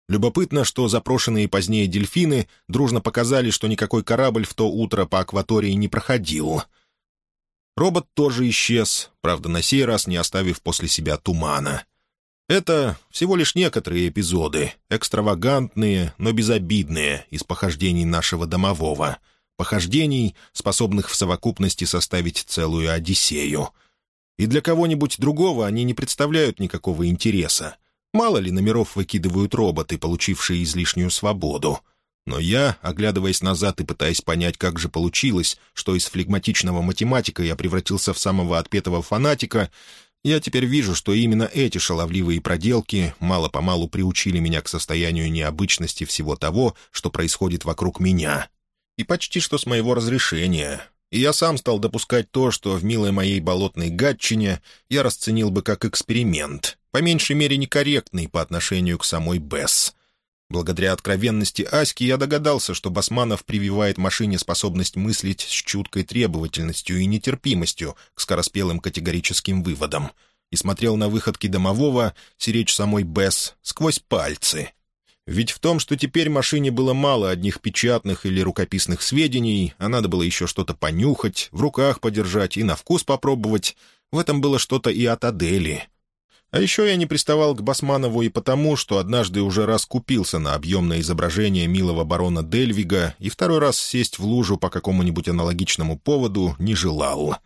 Любопытно, что запрошенные позднее дельфины дружно показали, что никакой корабль в то утро по акватории не проходил. Робот тоже исчез, правда, на сей раз не оставив после себя тумана. Это всего лишь некоторые эпизоды, экстравагантные, но безобидные, из похождений нашего домового. Похождений, способных в совокупности составить целую Одиссею. И для кого-нибудь другого они не представляют никакого интереса — Мало ли номеров выкидывают роботы, получившие излишнюю свободу. Но я, оглядываясь назад и пытаясь понять, как же получилось, что из флегматичного математика я превратился в самого отпетого фанатика, я теперь вижу, что именно эти шаловливые проделки мало-помалу приучили меня к состоянию необычности всего того, что происходит вокруг меня. И почти что с моего разрешения. И я сам стал допускать то, что в милой моей болотной гатчине я расценил бы как эксперимент, по меньшей мере некорректный по отношению к самой Бесс. Благодаря откровенности Аськи я догадался, что Басманов прививает машине способность мыслить с чуткой требовательностью и нетерпимостью к скороспелым категорическим выводам, и смотрел на выходки домового, сиречь самой Бесс, сквозь пальцы. Ведь в том, что теперь машине было мало одних печатных или рукописных сведений, а надо было еще что-то понюхать, в руках подержать и на вкус попробовать, в этом было что-то и от Адели — а еще я не приставал к Басманову и потому, что однажды уже раз купился на объемное изображение милого барона Дельвига и второй раз сесть в лужу по какому-нибудь аналогичному поводу не желал.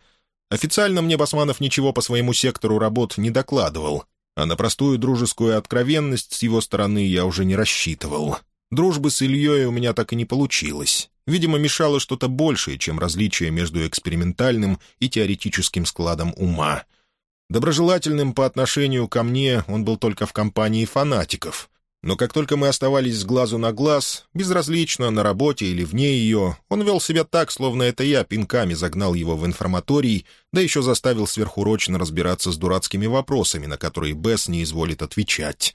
Официально мне Басманов ничего по своему сектору работ не докладывал, а на простую дружескую откровенность с его стороны я уже не рассчитывал. Дружбы с Ильей у меня так и не получилось. Видимо, мешало что-то большее, чем различие между экспериментальным и теоретическим складом ума — Доброжелательным по отношению ко мне он был только в компании фанатиков. Но как только мы оставались с глазу на глаз, безразлично, на работе или вне ее, он вел себя так, словно это я пинками загнал его в информаторий, да еще заставил сверхурочно разбираться с дурацкими вопросами, на которые Бесс не изволит отвечать.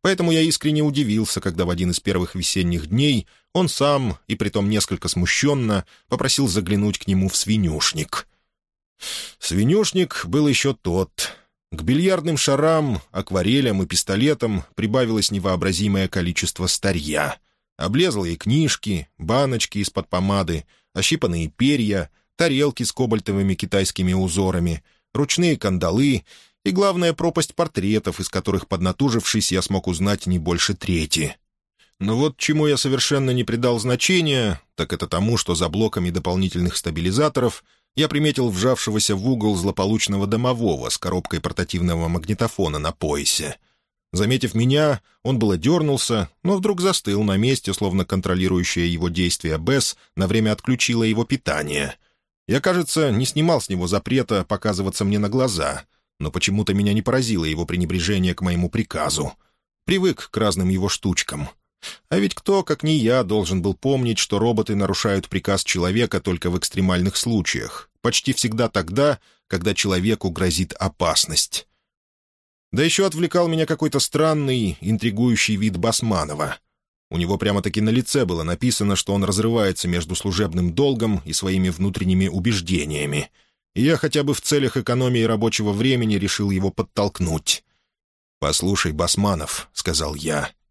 Поэтому я искренне удивился, когда в один из первых весенних дней он сам, и притом несколько смущенно, попросил заглянуть к нему в свинюшник — Свинюшник был еще тот. К бильярдным шарам, акварелям и пистолетам прибавилось невообразимое количество старья. Облезлые книжки, баночки из-под помады, ощипанные перья, тарелки с кобальтовыми китайскими узорами, ручные кандалы и, главная пропасть портретов, из которых, поднатужившись, я смог узнать не больше трети. Но вот чему я совершенно не придал значения, так это тому, что за блоками дополнительных стабилизаторов я приметил вжавшегося в угол злополучного домового с коробкой портативного магнитофона на поясе. Заметив меня, он было дернулся, но вдруг застыл на месте, словно контролирующая его действия Бесс на время отключила его питание. Я, кажется, не снимал с него запрета показываться мне на глаза, но почему-то меня не поразило его пренебрежение к моему приказу. Привык к разным его штучкам — а ведь кто, как не я, должен был помнить, что роботы нарушают приказ человека только в экстремальных случаях, почти всегда тогда, когда человеку грозит опасность. Да еще отвлекал меня какой-то странный, интригующий вид Басманова. У него прямо-таки на лице было написано, что он разрывается между служебным долгом и своими внутренними убеждениями. и я хотя бы в целях экономии рабочего времени решил его подтолкнуть. «Послушай, Басманов», — сказал я, —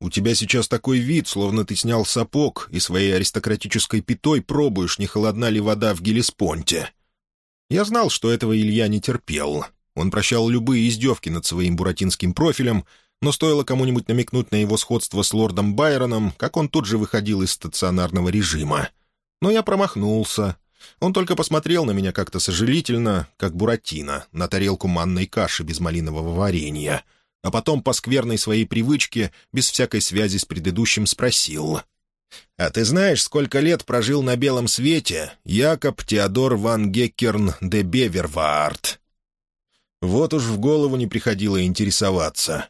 «у тебя сейчас такой вид, словно ты снял сапог и своей аристократической пятой пробуешь, не холодна ли вода в Гелеспонте». Я знал, что этого Илья не терпел. Он прощал любые издевки над своим буратинским профилем, но стоило кому-нибудь намекнуть на его сходство с лордом Байроном, как он тут же выходил из стационарного режима. Но я промахнулся. Он только посмотрел на меня как-то сожалительно, как Буратино, на тарелку манной каши без малинового варенья, а потом по скверной своей привычке, без всякой связи с предыдущим, спросил. «А ты знаешь, сколько лет прожил на белом свете Якоб Теодор ван Геккерн де Беверваарт?» Вот уж в голову не приходило интересоваться.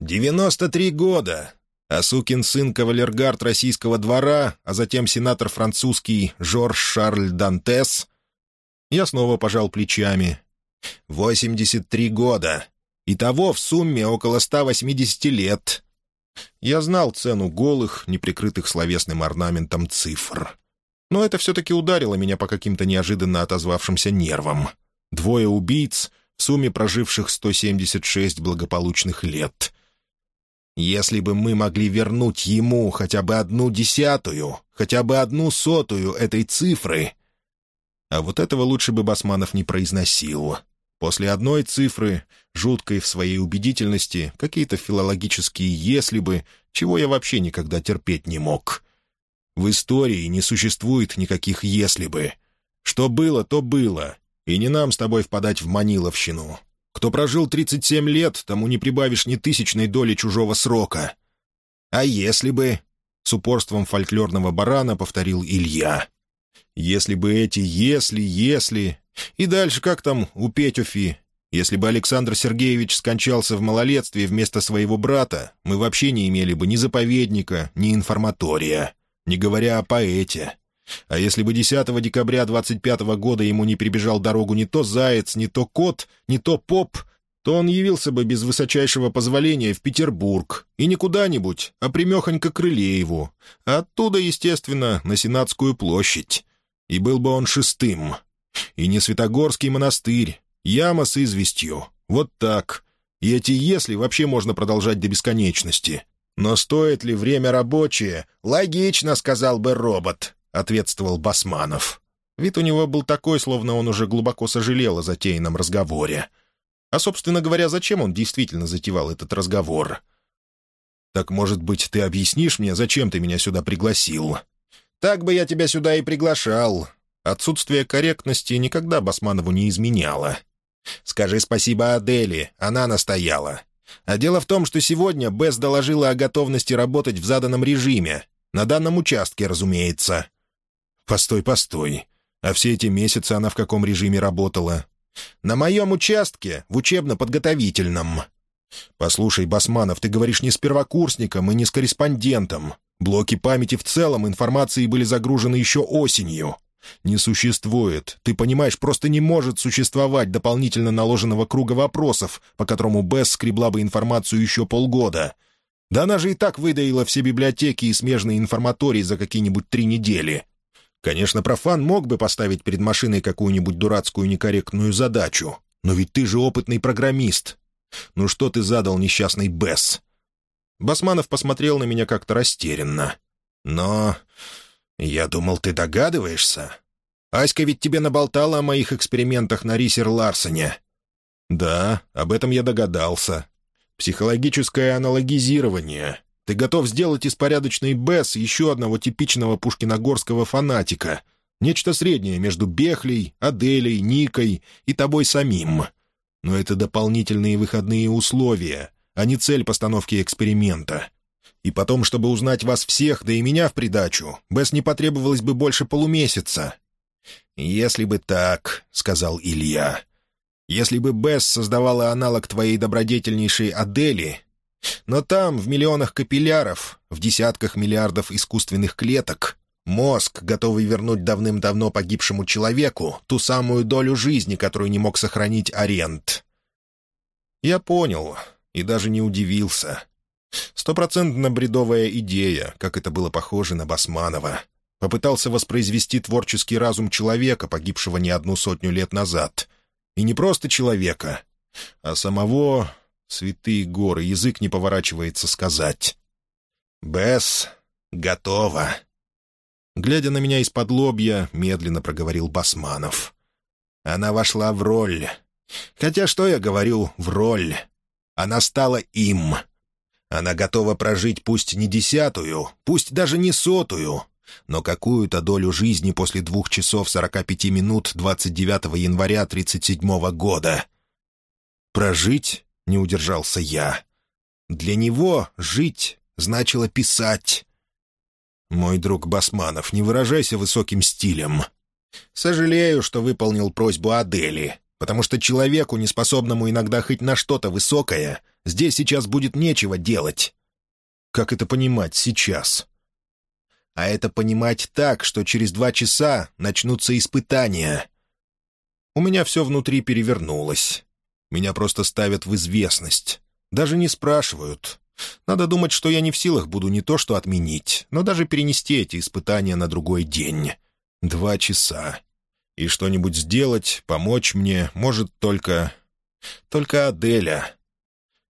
«Девяносто три года, а сукин сын кавалергард российского двора, а затем сенатор французский Жорж Шарль Дантес. Я снова пожал плечами. «Восемьдесят три года. Итого в сумме около ста восьмидесяти лет». Я знал цену голых, неприкрытых словесным орнаментом цифр. Но это все-таки ударило меня по каким-то неожиданно отозвавшимся нервам. Двое убийц, в сумме проживших 176 благополучных лет. Если бы мы могли вернуть ему хотя бы одну десятую, хотя бы одну сотую этой цифры... А вот этого лучше бы Басманов не произносил. После одной цифры, жуткой в своей убедительности, какие-то филологические «если бы», чего я вообще никогда терпеть не мог. В истории не существует никаких «если бы». Что было, то было, и не нам с тобой впадать в Маниловщину. Кто прожил 37 лет, тому не прибавишь ни тысячной доли чужого срока. А если бы...» — с упорством фольклорного барана повторил Илья. «Если бы эти «если», «если...» И дальше как там у Петюфи? Если бы Александр Сергеевич скончался в малолетстве вместо своего брата, мы вообще не имели бы ни заповедника, ни информатория, не говоря о поэте. А если бы 10 декабря 25 года ему не прибежал дорогу не то заяц, не то кот, не то поп, то он явился бы без высочайшего позволения в Петербург, и не куда-нибудь, а примехонько к Рылееву, а оттуда, естественно, на Сенатскую площадь. И был бы он шестым. И не Святогорский монастырь, яма с известью. Вот так. И эти «если» вообще можно продолжать до бесконечности. Но стоит ли время рабочее? Логично, сказал бы робот. — ответствовал Басманов. Вид у него был такой, словно он уже глубоко сожалел о затеянном разговоре. А, собственно говоря, зачем он действительно затевал этот разговор? «Так, может быть, ты объяснишь мне, зачем ты меня сюда пригласил?» «Так бы я тебя сюда и приглашал». Отсутствие корректности никогда Басманову не изменяло. «Скажи спасибо Адели, она настояла. А дело в том, что сегодня Бесс доложила о готовности работать в заданном режиме. На данном участке, разумеется. «Постой, постой. А все эти месяцы она в каком режиме работала?» «На моем участке, в учебно-подготовительном». «Послушай, Басманов, ты говоришь не с первокурсником и не с корреспондентом. Блоки памяти в целом информации были загружены еще осенью. Не существует, ты понимаешь, просто не может существовать дополнительно наложенного круга вопросов, по которому Бесс скребла бы информацию еще полгода. Да она же и так выдаила все библиотеки и смежные информатории за какие-нибудь три недели. Конечно, профан мог бы поставить перед машиной какую-нибудь дурацкую некорректную задачу, но ведь ты же опытный программист. Ну что ты задал несчастный Бесс?» Басманов посмотрел на меня как-то растерянно. «Но... я думал, ты догадываешься. Аська ведь тебе наболтала о моих экспериментах на Рисер Ларсоне». «Да, об этом я догадался. Психологическое аналогизирование. Ты готов сделать из порядочной Бесс еще одного типичного пушкиногорского фанатика. Нечто среднее между Бехлей, Аделей, Никой и тобой самим. Но это дополнительные выходные условия, а не цель постановки эксперимента. И потом, чтобы узнать вас всех, да и меня в придачу, Бесс не потребовалось бы больше полумесяца. «Если бы так», — сказал Илья. «Если бы Бесс создавала аналог твоей добродетельнейшей Адели, но там, в миллионах капилляров, в десятках миллиардов искусственных клеток, мозг, готовый вернуть давным-давно погибшему человеку ту самую долю жизни, которую не мог сохранить Арент. Я понял и даже не удивился. Стопроцентно бредовая идея, как это было похоже на Басманова. Попытался воспроизвести творческий разум человека, погибшего не одну сотню лет назад. И не просто человека, а самого... Святые горы, язык не поворачивается сказать. «Бесс, готово!» Глядя на меня из-под лобья, медленно проговорил Басманов. Она вошла в роль. Хотя что я говорю «в роль»? Она стала им. Она готова прожить пусть не десятую, пусть даже не сотую, но какую-то долю жизни после двух часов сорока пяти минут 29 января 37 года. «Прожить?» — не удержался я. «Для него жить значило писать». «Мой друг Басманов, не выражайся высоким стилем. Сожалею, что выполнил просьбу Адели, потому что человеку, неспособному иногда хоть на что-то высокое, здесь сейчас будет нечего делать». «Как это понимать сейчас?» а это понимать так, что через два часа начнутся испытания. У меня все внутри перевернулось. Меня просто ставят в известность. Даже не спрашивают. Надо думать, что я не в силах буду не то что отменить, но даже перенести эти испытания на другой день. Два часа. И что-нибудь сделать, помочь мне может только... Только Аделя.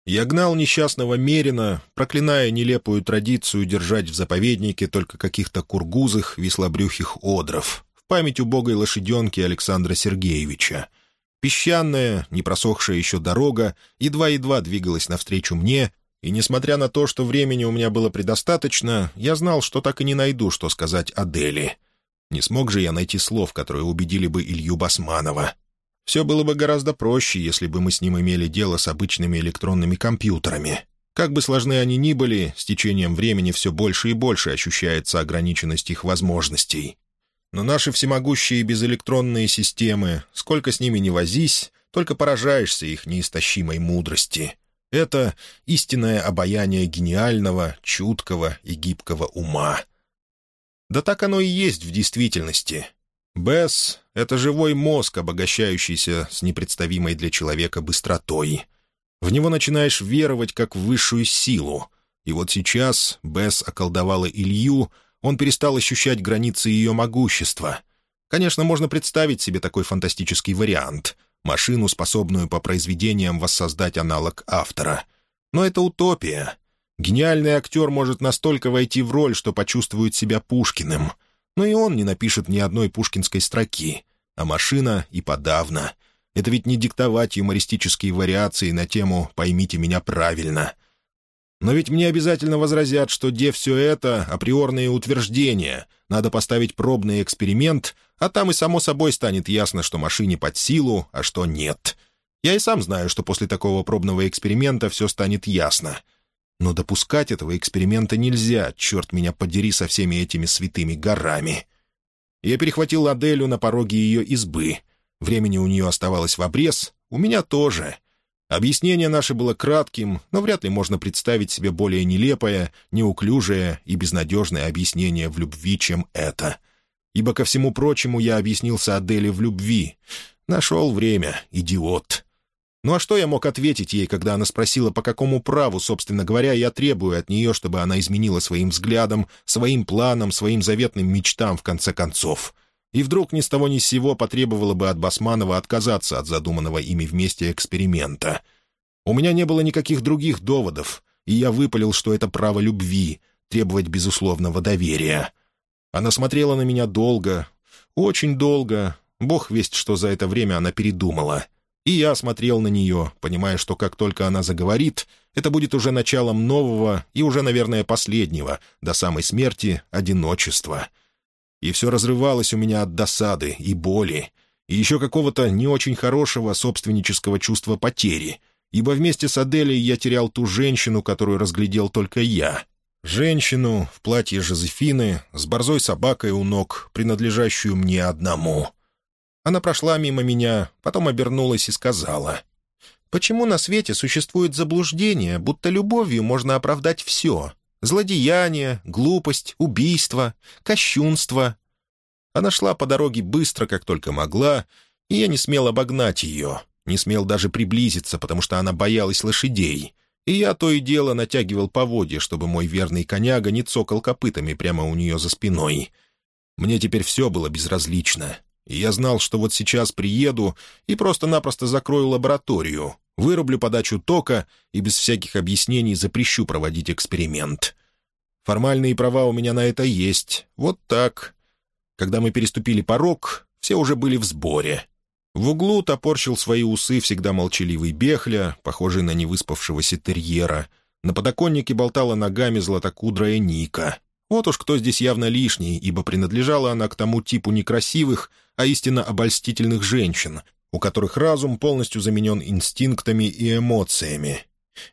Я гнал несчастного Мерина, проклиная нелепую традицию держать в заповеднике только каких-то кургузых, веслобрюхих одров, в память убогой лошаденки Александра Сергеевича. Песчаная, не просохшая еще дорога, едва-едва двигалась навстречу мне, и, несмотря на то, что времени у меня было предостаточно, я знал, что так и не найду, что сказать Адели. Не смог же я найти слов, которые убедили бы Илью Басманова. Все было бы гораздо проще, если бы мы с ним имели дело с обычными электронными компьютерами. Как бы сложны они ни были, с течением времени все больше и больше ощущается ограниченность их возможностей. Но наши всемогущие безэлектронные системы, сколько с ними не возись, только поражаешься их неистощимой мудрости. Это истинное обаяние гениального, чуткого и гибкого ума. Да так оно и есть в действительности. Бесс — это живой мозг, обогащающийся с непредставимой для человека быстротой. В него начинаешь веровать как в высшую силу. И вот сейчас Бесс околдовала Илью, он перестал ощущать границы ее могущества. Конечно, можно представить себе такой фантастический вариант — машину, способную по произведениям воссоздать аналог автора. Но это утопия. Гениальный актер может настолько войти в роль, что почувствует себя Пушкиным — но и он не напишет ни одной пушкинской строки, а машина и подавно. Это ведь не диктовать юмористические вариации на тему «поймите меня правильно». Но ведь мне обязательно возразят, что где все это — априорные утверждения, надо поставить пробный эксперимент, а там и само собой станет ясно, что машине под силу, а что нет. Я и сам знаю, что после такого пробного эксперимента все станет ясно — но допускать этого эксперимента нельзя, черт меня подери со всеми этими святыми горами. Я перехватил Аделю на пороге ее избы. Времени у нее оставалось в обрез, у меня тоже. Объяснение наше было кратким, но вряд ли можно представить себе более нелепое, неуклюжее и безнадежное объяснение в любви, чем это. Ибо, ко всему прочему, я объяснился Аделе в любви. Нашел время, идиот. Ну а что я мог ответить ей, когда она спросила, по какому праву, собственно говоря, я требую от нее, чтобы она изменила своим взглядом, своим планам, своим заветным мечтам, в конце концов? И вдруг ни с того ни с сего потребовала бы от Басманова отказаться от задуманного ими вместе эксперимента. У меня не было никаких других доводов, и я выпалил, что это право любви, требовать безусловного доверия. Она смотрела на меня долго, очень долго, бог весть, что за это время она передумала — и я смотрел на нее, понимая, что как только она заговорит, это будет уже началом нового и уже, наверное, последнего, до самой смерти, одиночества. И все разрывалось у меня от досады и боли, и еще какого-то не очень хорошего собственнического чувства потери, ибо вместе с Аделей я терял ту женщину, которую разглядел только я. Женщину в платье Жозефины, с борзой собакой у ног, принадлежащую мне одному. Она прошла мимо меня, потом обернулась и сказала. «Почему на свете существует заблуждение, будто любовью можно оправдать все? Злодеяние, глупость, убийство, кощунство». Она шла по дороге быстро, как только могла, и я не смел обогнать ее, не смел даже приблизиться, потому что она боялась лошадей. И я то и дело натягивал поводья, чтобы мой верный коняга не цокал копытами прямо у нее за спиной — Мне теперь все было безразлично. И я знал, что вот сейчас приеду и просто-напросто закрою лабораторию, вырублю подачу тока и без всяких объяснений запрещу проводить эксперимент. Формальные права у меня на это есть. Вот так. Когда мы переступили порог, все уже были в сборе. В углу топорщил свои усы всегда молчаливый Бехля, похожий на невыспавшегося терьера. На подоконнике болтала ногами златокудрая Ника. Вот уж кто здесь явно лишний, ибо принадлежала она к тому типу некрасивых, а истинно обольстительных женщин, у которых разум полностью заменен инстинктами и эмоциями.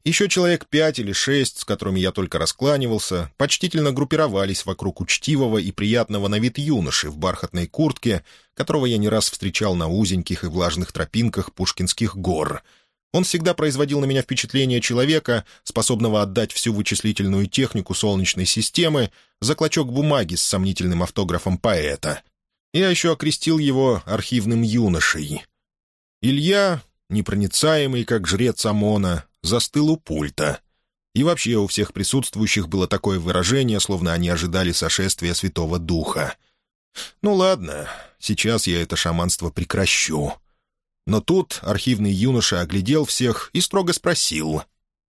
Еще человек пять или шесть, с которыми я только раскланивался, почтительно группировались вокруг учтивого и приятного на вид юноши в бархатной куртке, которого я не раз встречал на узеньких и влажных тропинках Пушкинских гор — он всегда производил на меня впечатление человека, способного отдать всю вычислительную технику Солнечной системы за клочок бумаги с сомнительным автографом поэта. Я еще окрестил его архивным юношей. Илья, непроницаемый, как жрец Амона, застыл у пульта. И вообще у всех присутствующих было такое выражение, словно они ожидали сошествия Святого Духа. «Ну ладно, сейчас я это шаманство прекращу». Но тут архивный юноша оглядел всех и строго спросил.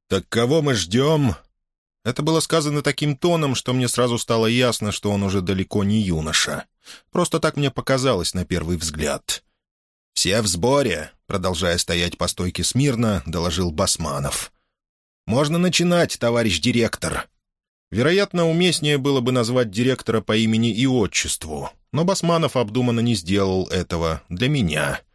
«Так кого мы ждем?» Это было сказано таким тоном, что мне сразу стало ясно, что он уже далеко не юноша. Просто так мне показалось на первый взгляд. «Все в сборе», — продолжая стоять по стойке смирно, доложил Басманов. «Можно начинать, товарищ директор». Вероятно, уместнее было бы назвать директора по имени и отчеству, но Басманов обдуманно не сделал этого для меня —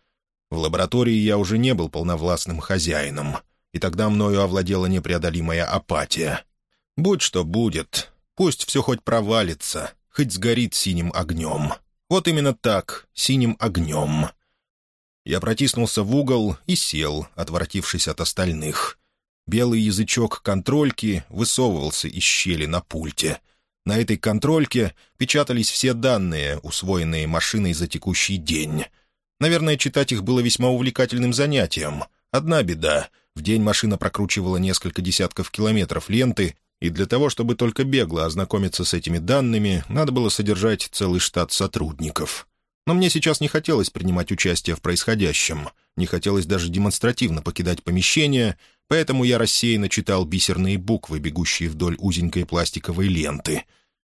в лаборатории я уже не был полновластным хозяином, и тогда мною овладела непреодолимая апатия. Будь что будет, пусть все хоть провалится, хоть сгорит синим огнем. Вот именно так, синим огнем. Я протиснулся в угол и сел, отворотившись от остальных. Белый язычок контрольки высовывался из щели на пульте. На этой контрольке печатались все данные, усвоенные машиной за текущий день — Наверное, читать их было весьма увлекательным занятием. Одна беда — в день машина прокручивала несколько десятков километров ленты, и для того, чтобы только бегло ознакомиться с этими данными, надо было содержать целый штат сотрудников. Но мне сейчас не хотелось принимать участие в происходящем, не хотелось даже демонстративно покидать помещение, поэтому я рассеянно читал бисерные буквы, бегущие вдоль узенькой пластиковой ленты.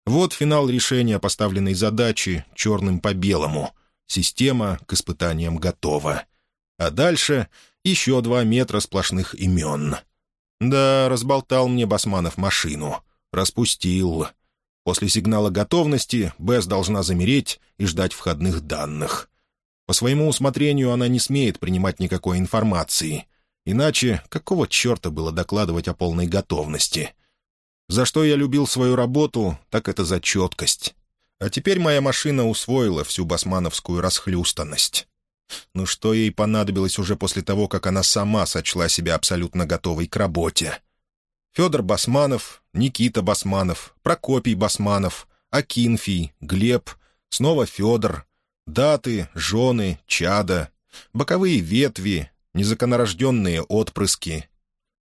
Вот финал решения поставленной задачи черным по белому. Система к испытаниям готова. А дальше еще два метра сплошных имен. Да, разболтал мне Басманов машину. Распустил. После сигнала готовности БЭС должна замереть и ждать входных данных. По своему усмотрению она не смеет принимать никакой информации. Иначе какого черта было докладывать о полной готовности? За что я любил свою работу, так это за четкость. А теперь моя машина усвоила всю басмановскую расхлюстанность. Ну что ей понадобилось уже после того, как она сама сочла себя абсолютно готовой к работе? Федор Басманов, Никита Басманов, Прокопий Басманов, Акинфий, Глеб, снова Федор, даты, жены, чада, боковые ветви, незаконорожденные отпрыски,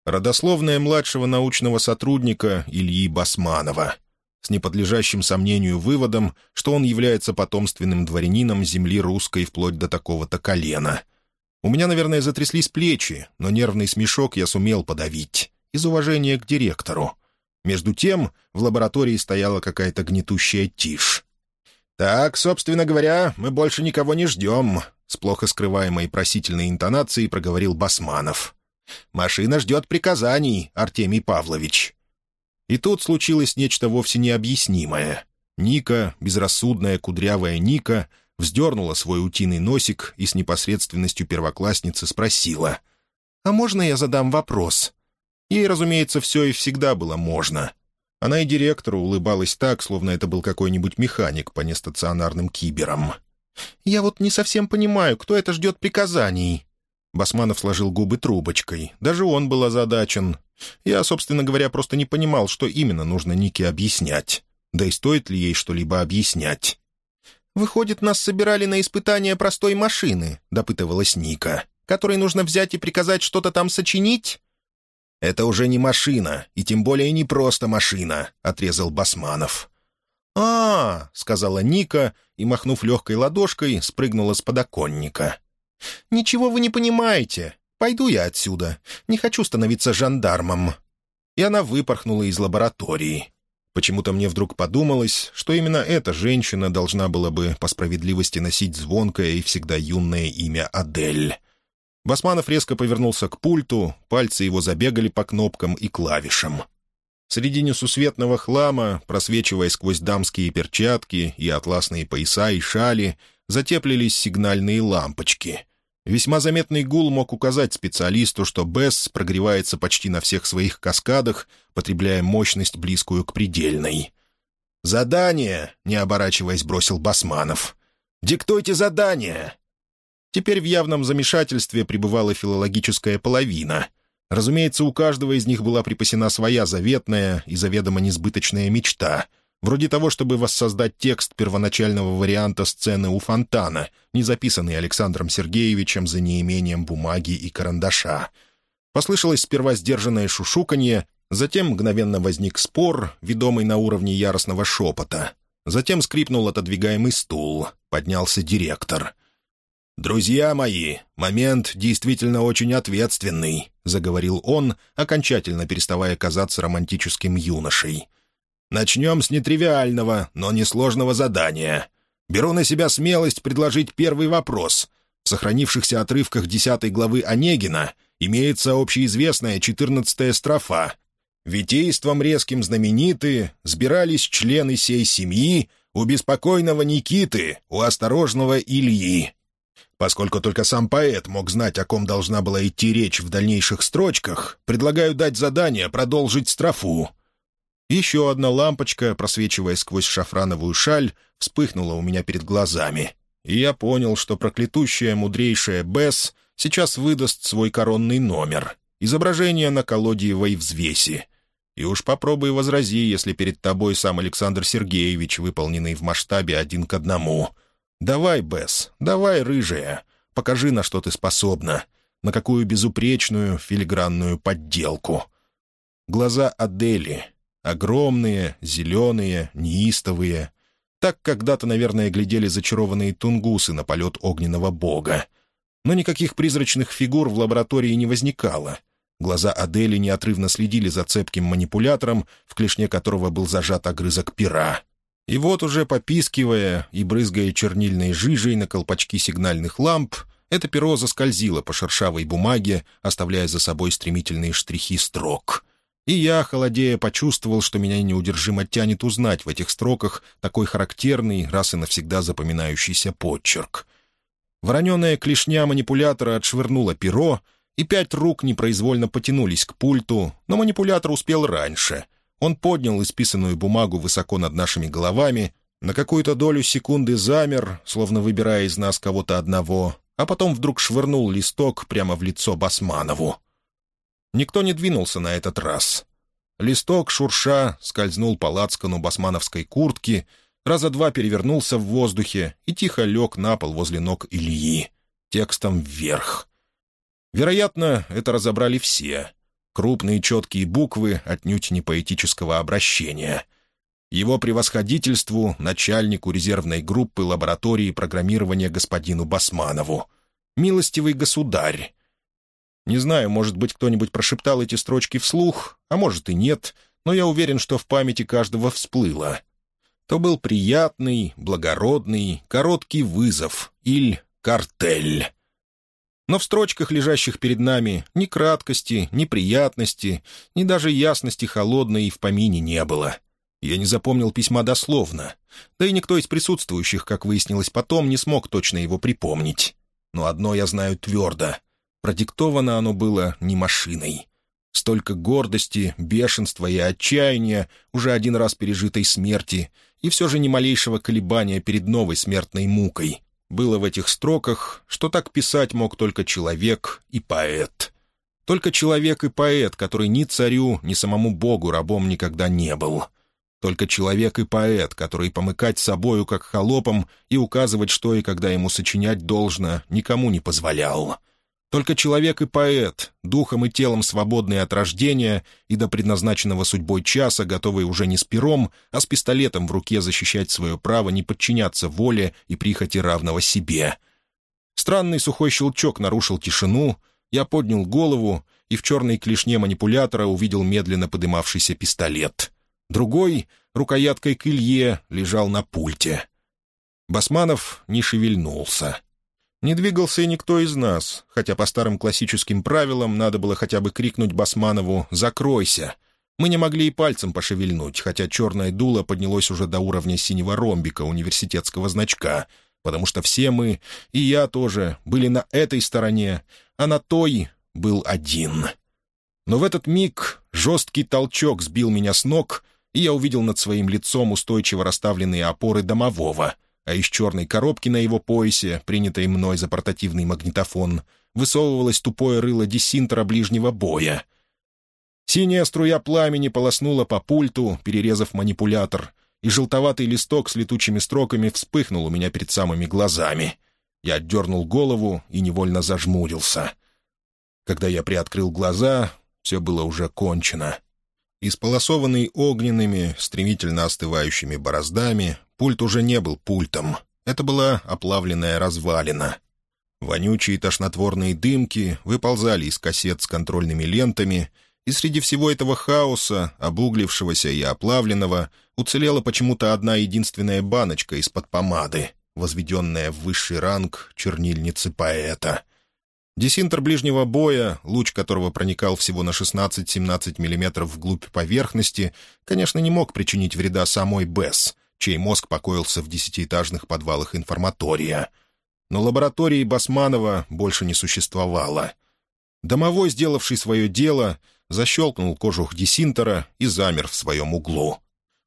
родословная младшего научного сотрудника Ильи Басманова — с неподлежащим сомнению выводом, что он является потомственным дворянином земли русской вплоть до такого-то колена. У меня, наверное, затряслись плечи, но нервный смешок я сумел подавить, из уважения к директору. Между тем в лаборатории стояла какая-то гнетущая тишь. «Так, собственно говоря, мы больше никого не ждем», — с плохо скрываемой просительной интонацией проговорил Басманов. «Машина ждет приказаний, Артемий Павлович. И тут случилось нечто вовсе необъяснимое. Ника, безрассудная кудрявая Ника, вздернула свой утиный носик и с непосредственностью первоклассницы спросила. «А можно я задам вопрос?» Ей, разумеется, все и всегда было можно. Она и директору улыбалась так, словно это был какой-нибудь механик по нестационарным киберам. «Я вот не совсем понимаю, кто это ждет приказаний?» Басманов сложил губы трубочкой. Даже он был озадачен. Я, собственно говоря, просто не понимал, что именно нужно Нике объяснять. Да и стоит ли ей что-либо объяснять. «Выходит, нас собирали на испытание простой машины», — допытывалась Ника, «которой нужно взять и приказать что-то там сочинить?» «Это уже не машина, и тем более не просто машина», — отрезал Басманов. а, -а сказала Ника и, махнув легкой ладошкой, спрыгнула с подоконника. «Ничего вы не понимаете. Пойду я отсюда. Не хочу становиться жандармом». И она выпорхнула из лаборатории. Почему-то мне вдруг подумалось, что именно эта женщина должна была бы по справедливости носить звонкое и всегда юное имя Адель. Басманов резко повернулся к пульту, пальцы его забегали по кнопкам и клавишам. Среди несусветного хлама, просвечивая сквозь дамские перчатки и атласные пояса и шали, затеплились сигнальные лампочки. Весьма заметный гул мог указать специалисту, что Бесс прогревается почти на всех своих каскадах, потребляя мощность, близкую к предельной. «Задание!» — не оборачиваясь, бросил Басманов. «Диктуйте задание!» Теперь в явном замешательстве пребывала филологическая половина. Разумеется, у каждого из них была припасена своя заветная и заведомо несбыточная мечта — Вроде того, чтобы воссоздать текст первоначального варианта сцены у фонтана, не записанный Александром Сергеевичем за неимением бумаги и карандаша. Послышалось сперва сдержанное шушуканье, затем мгновенно возник спор, ведомый на уровне яростного шепота. Затем скрипнул отодвигаемый стул, поднялся директор. «Друзья мои, момент действительно очень ответственный», — заговорил он, окончательно переставая казаться романтическим юношей. Начнем с нетривиального, но несложного задания. Беру на себя смелость предложить первый вопрос. В сохранившихся отрывках десятой главы Онегина имеется общеизвестная четырнадцатая строфа. «Витейством резким знамениты сбирались члены сей семьи у беспокойного Никиты, у осторожного Ильи». Поскольку только сам поэт мог знать, о ком должна была идти речь в дальнейших строчках, предлагаю дать задание продолжить строфу — еще одна лампочка, просвечивая сквозь шафрановую шаль, вспыхнула у меня перед глазами, и я понял, что проклятущая мудрейшая Бесс сейчас выдаст свой коронный номер — изображение на колодиевой взвеси. И уж попробуй возрази, если перед тобой сам Александр Сергеевич, выполненный в масштабе один к одному. Давай, Бесс, давай, рыжая, покажи, на что ты способна, на какую безупречную филигранную подделку. Глаза Адели — Огромные, зеленые, неистовые. Так когда-то, наверное, глядели зачарованные тунгусы на полет огненного бога. Но никаких призрачных фигур в лаборатории не возникало. Глаза Адели неотрывно следили за цепким манипулятором, в клешне которого был зажат огрызок пера. И вот уже попискивая и брызгая чернильной жижей на колпачки сигнальных ламп, это перо заскользило по шершавой бумаге, оставляя за собой стремительные штрихи строк — и я, холодея, почувствовал, что меня неудержимо тянет узнать в этих строках такой характерный, раз и навсегда запоминающийся подчерк. Вороненая клешня манипулятора отшвырнула перо, и пять рук непроизвольно потянулись к пульту, но манипулятор успел раньше. Он поднял исписанную бумагу высоко над нашими головами, на какую-то долю секунды замер, словно выбирая из нас кого-то одного, а потом вдруг швырнул листок прямо в лицо Басманову. Никто не двинулся на этот раз. Листок, шурша, скользнул по лацкану басмановской куртки, раза два перевернулся в воздухе и тихо лег на пол возле ног Ильи, текстом вверх. Вероятно, это разобрали все. Крупные четкие буквы, отнюдь не поэтического обращения. Его превосходительству, начальнику резервной группы лаборатории программирования господину Басманову. «Милостивый государь, не знаю, может быть, кто-нибудь прошептал эти строчки вслух, а может и нет, но я уверен, что в памяти каждого всплыло. То был приятный, благородный, короткий вызов или картель. Но в строчках, лежащих перед нами, ни краткости, ни приятности, ни даже ясности холодной в помине не было. Я не запомнил письма дословно, да и никто из присутствующих, как выяснилось потом, не смог точно его припомнить. Но одно я знаю твердо. Продиктовано оно было не машиной. Столько гордости, бешенства и отчаяния, уже один раз пережитой смерти, и все же ни малейшего колебания перед новой смертной мукой. Было в этих строках, что так писать мог только человек и поэт. Только человек и поэт, который ни царю, ни самому Богу рабом никогда не был. Только человек и поэт, который помыкать собою как холопом и указывать, что и когда ему сочинять должно, никому не позволял. Только человек и поэт, духом и телом свободный от рождения и до предназначенного судьбой часа, готовый уже не с пером, а с пистолетом в руке защищать свое право не подчиняться воле и прихоти равного себе. Странный сухой щелчок нарушил тишину, я поднял голову и в черной клешне манипулятора увидел медленно подымавшийся пистолет. Другой, рукояткой к Илье, лежал на пульте. Басманов не шевельнулся. Не двигался и никто из нас, хотя по старым классическим правилам надо было хотя бы крикнуть Басманову «Закройся!». Мы не могли и пальцем пошевельнуть, хотя черное дуло поднялось уже до уровня синего ромбика университетского значка, потому что все мы, и я тоже, были на этой стороне, а на той был один. Но в этот миг жесткий толчок сбил меня с ног, и я увидел над своим лицом устойчиво расставленные опоры домового — а из черной коробки на его поясе, принятой мной за портативный магнитофон, высовывалось тупое рыло десинтера ближнего боя. Синяя струя пламени полоснула по пульту, перерезав манипулятор, и желтоватый листок с летучими строками вспыхнул у меня перед самыми глазами. Я отдернул голову и невольно зажмурился. Когда я приоткрыл глаза, все было уже кончено. Исполосованный огненными, стремительно остывающими бороздами, Пульт уже не был пультом. Это была оплавленная развалина. Вонючие тошнотворные дымки выползали из кассет с контрольными лентами, и среди всего этого хаоса, обуглившегося и оплавленного, уцелела почему-то одна единственная баночка из-под помады, возведенная в высший ранг чернильницы поэта. Десинтер ближнего боя, луч которого проникал всего на 16-17 мм вглубь поверхности, конечно, не мог причинить вреда самой Бесс — чей мозг покоился в десятиэтажных подвалах информатория. Но лаборатории Басманова больше не существовало. Домовой, сделавший свое дело, защелкнул кожух десинтера и замер в своем углу.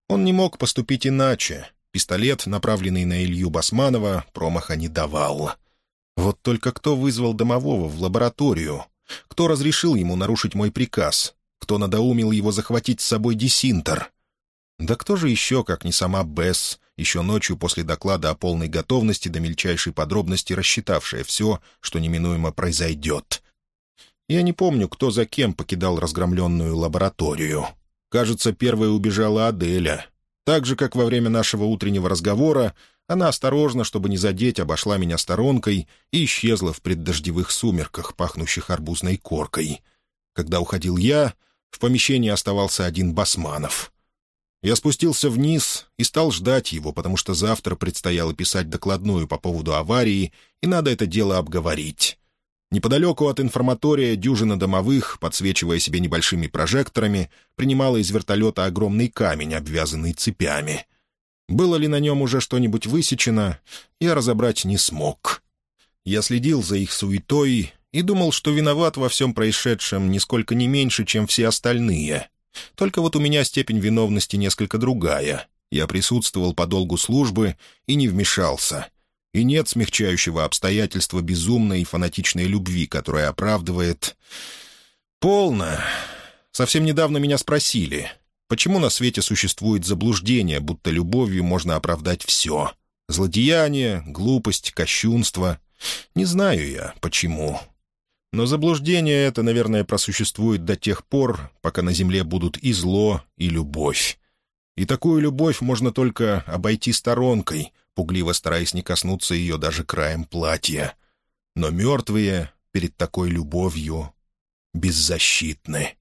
Он не мог поступить иначе. Пистолет, направленный на Илью Басманова, промаха не давал. Вот только кто вызвал домового в лабораторию? Кто разрешил ему нарушить мой приказ? Кто надоумил его захватить с собой десинтер? Да кто же еще, как не сама Бесс, еще ночью после доклада о полной готовности до мельчайшей подробности рассчитавшая все, что неминуемо произойдет. Я не помню, кто за кем покидал разгромленную лабораторию. Кажется, первой убежала Аделя. Так же, как во время нашего утреннего разговора, она осторожно, чтобы не задеть, обошла меня сторонкой и исчезла в преддождевых сумерках, пахнущих арбузной коркой. Когда уходил я, в помещении оставался один Басманов — я спустился вниз и стал ждать его, потому что завтра предстояло писать докладную по поводу аварии, и надо это дело обговорить. Неподалеку от информатория дюжина домовых, подсвечивая себе небольшими прожекторами, принимала из вертолета огромный камень, обвязанный цепями. Было ли на нем уже что-нибудь высечено, я разобрать не смог. Я следил за их суетой и думал, что виноват во всем происшедшем нисколько не меньше, чем все остальные — только вот у меня степень виновности несколько другая. Я присутствовал по долгу службы и не вмешался. И нет смягчающего обстоятельства безумной и фанатичной любви, которая оправдывает... Полно. Совсем недавно меня спросили, почему на свете существует заблуждение, будто любовью можно оправдать все. Злодеяние, глупость, кощунство. Не знаю я, почему. Но заблуждение это, наверное, просуществует до тех пор, пока на земле будут и зло, и любовь. И такую любовь можно только обойти сторонкой, пугливо стараясь не коснуться ее даже краем платья. Но мертвые перед такой любовью беззащитны.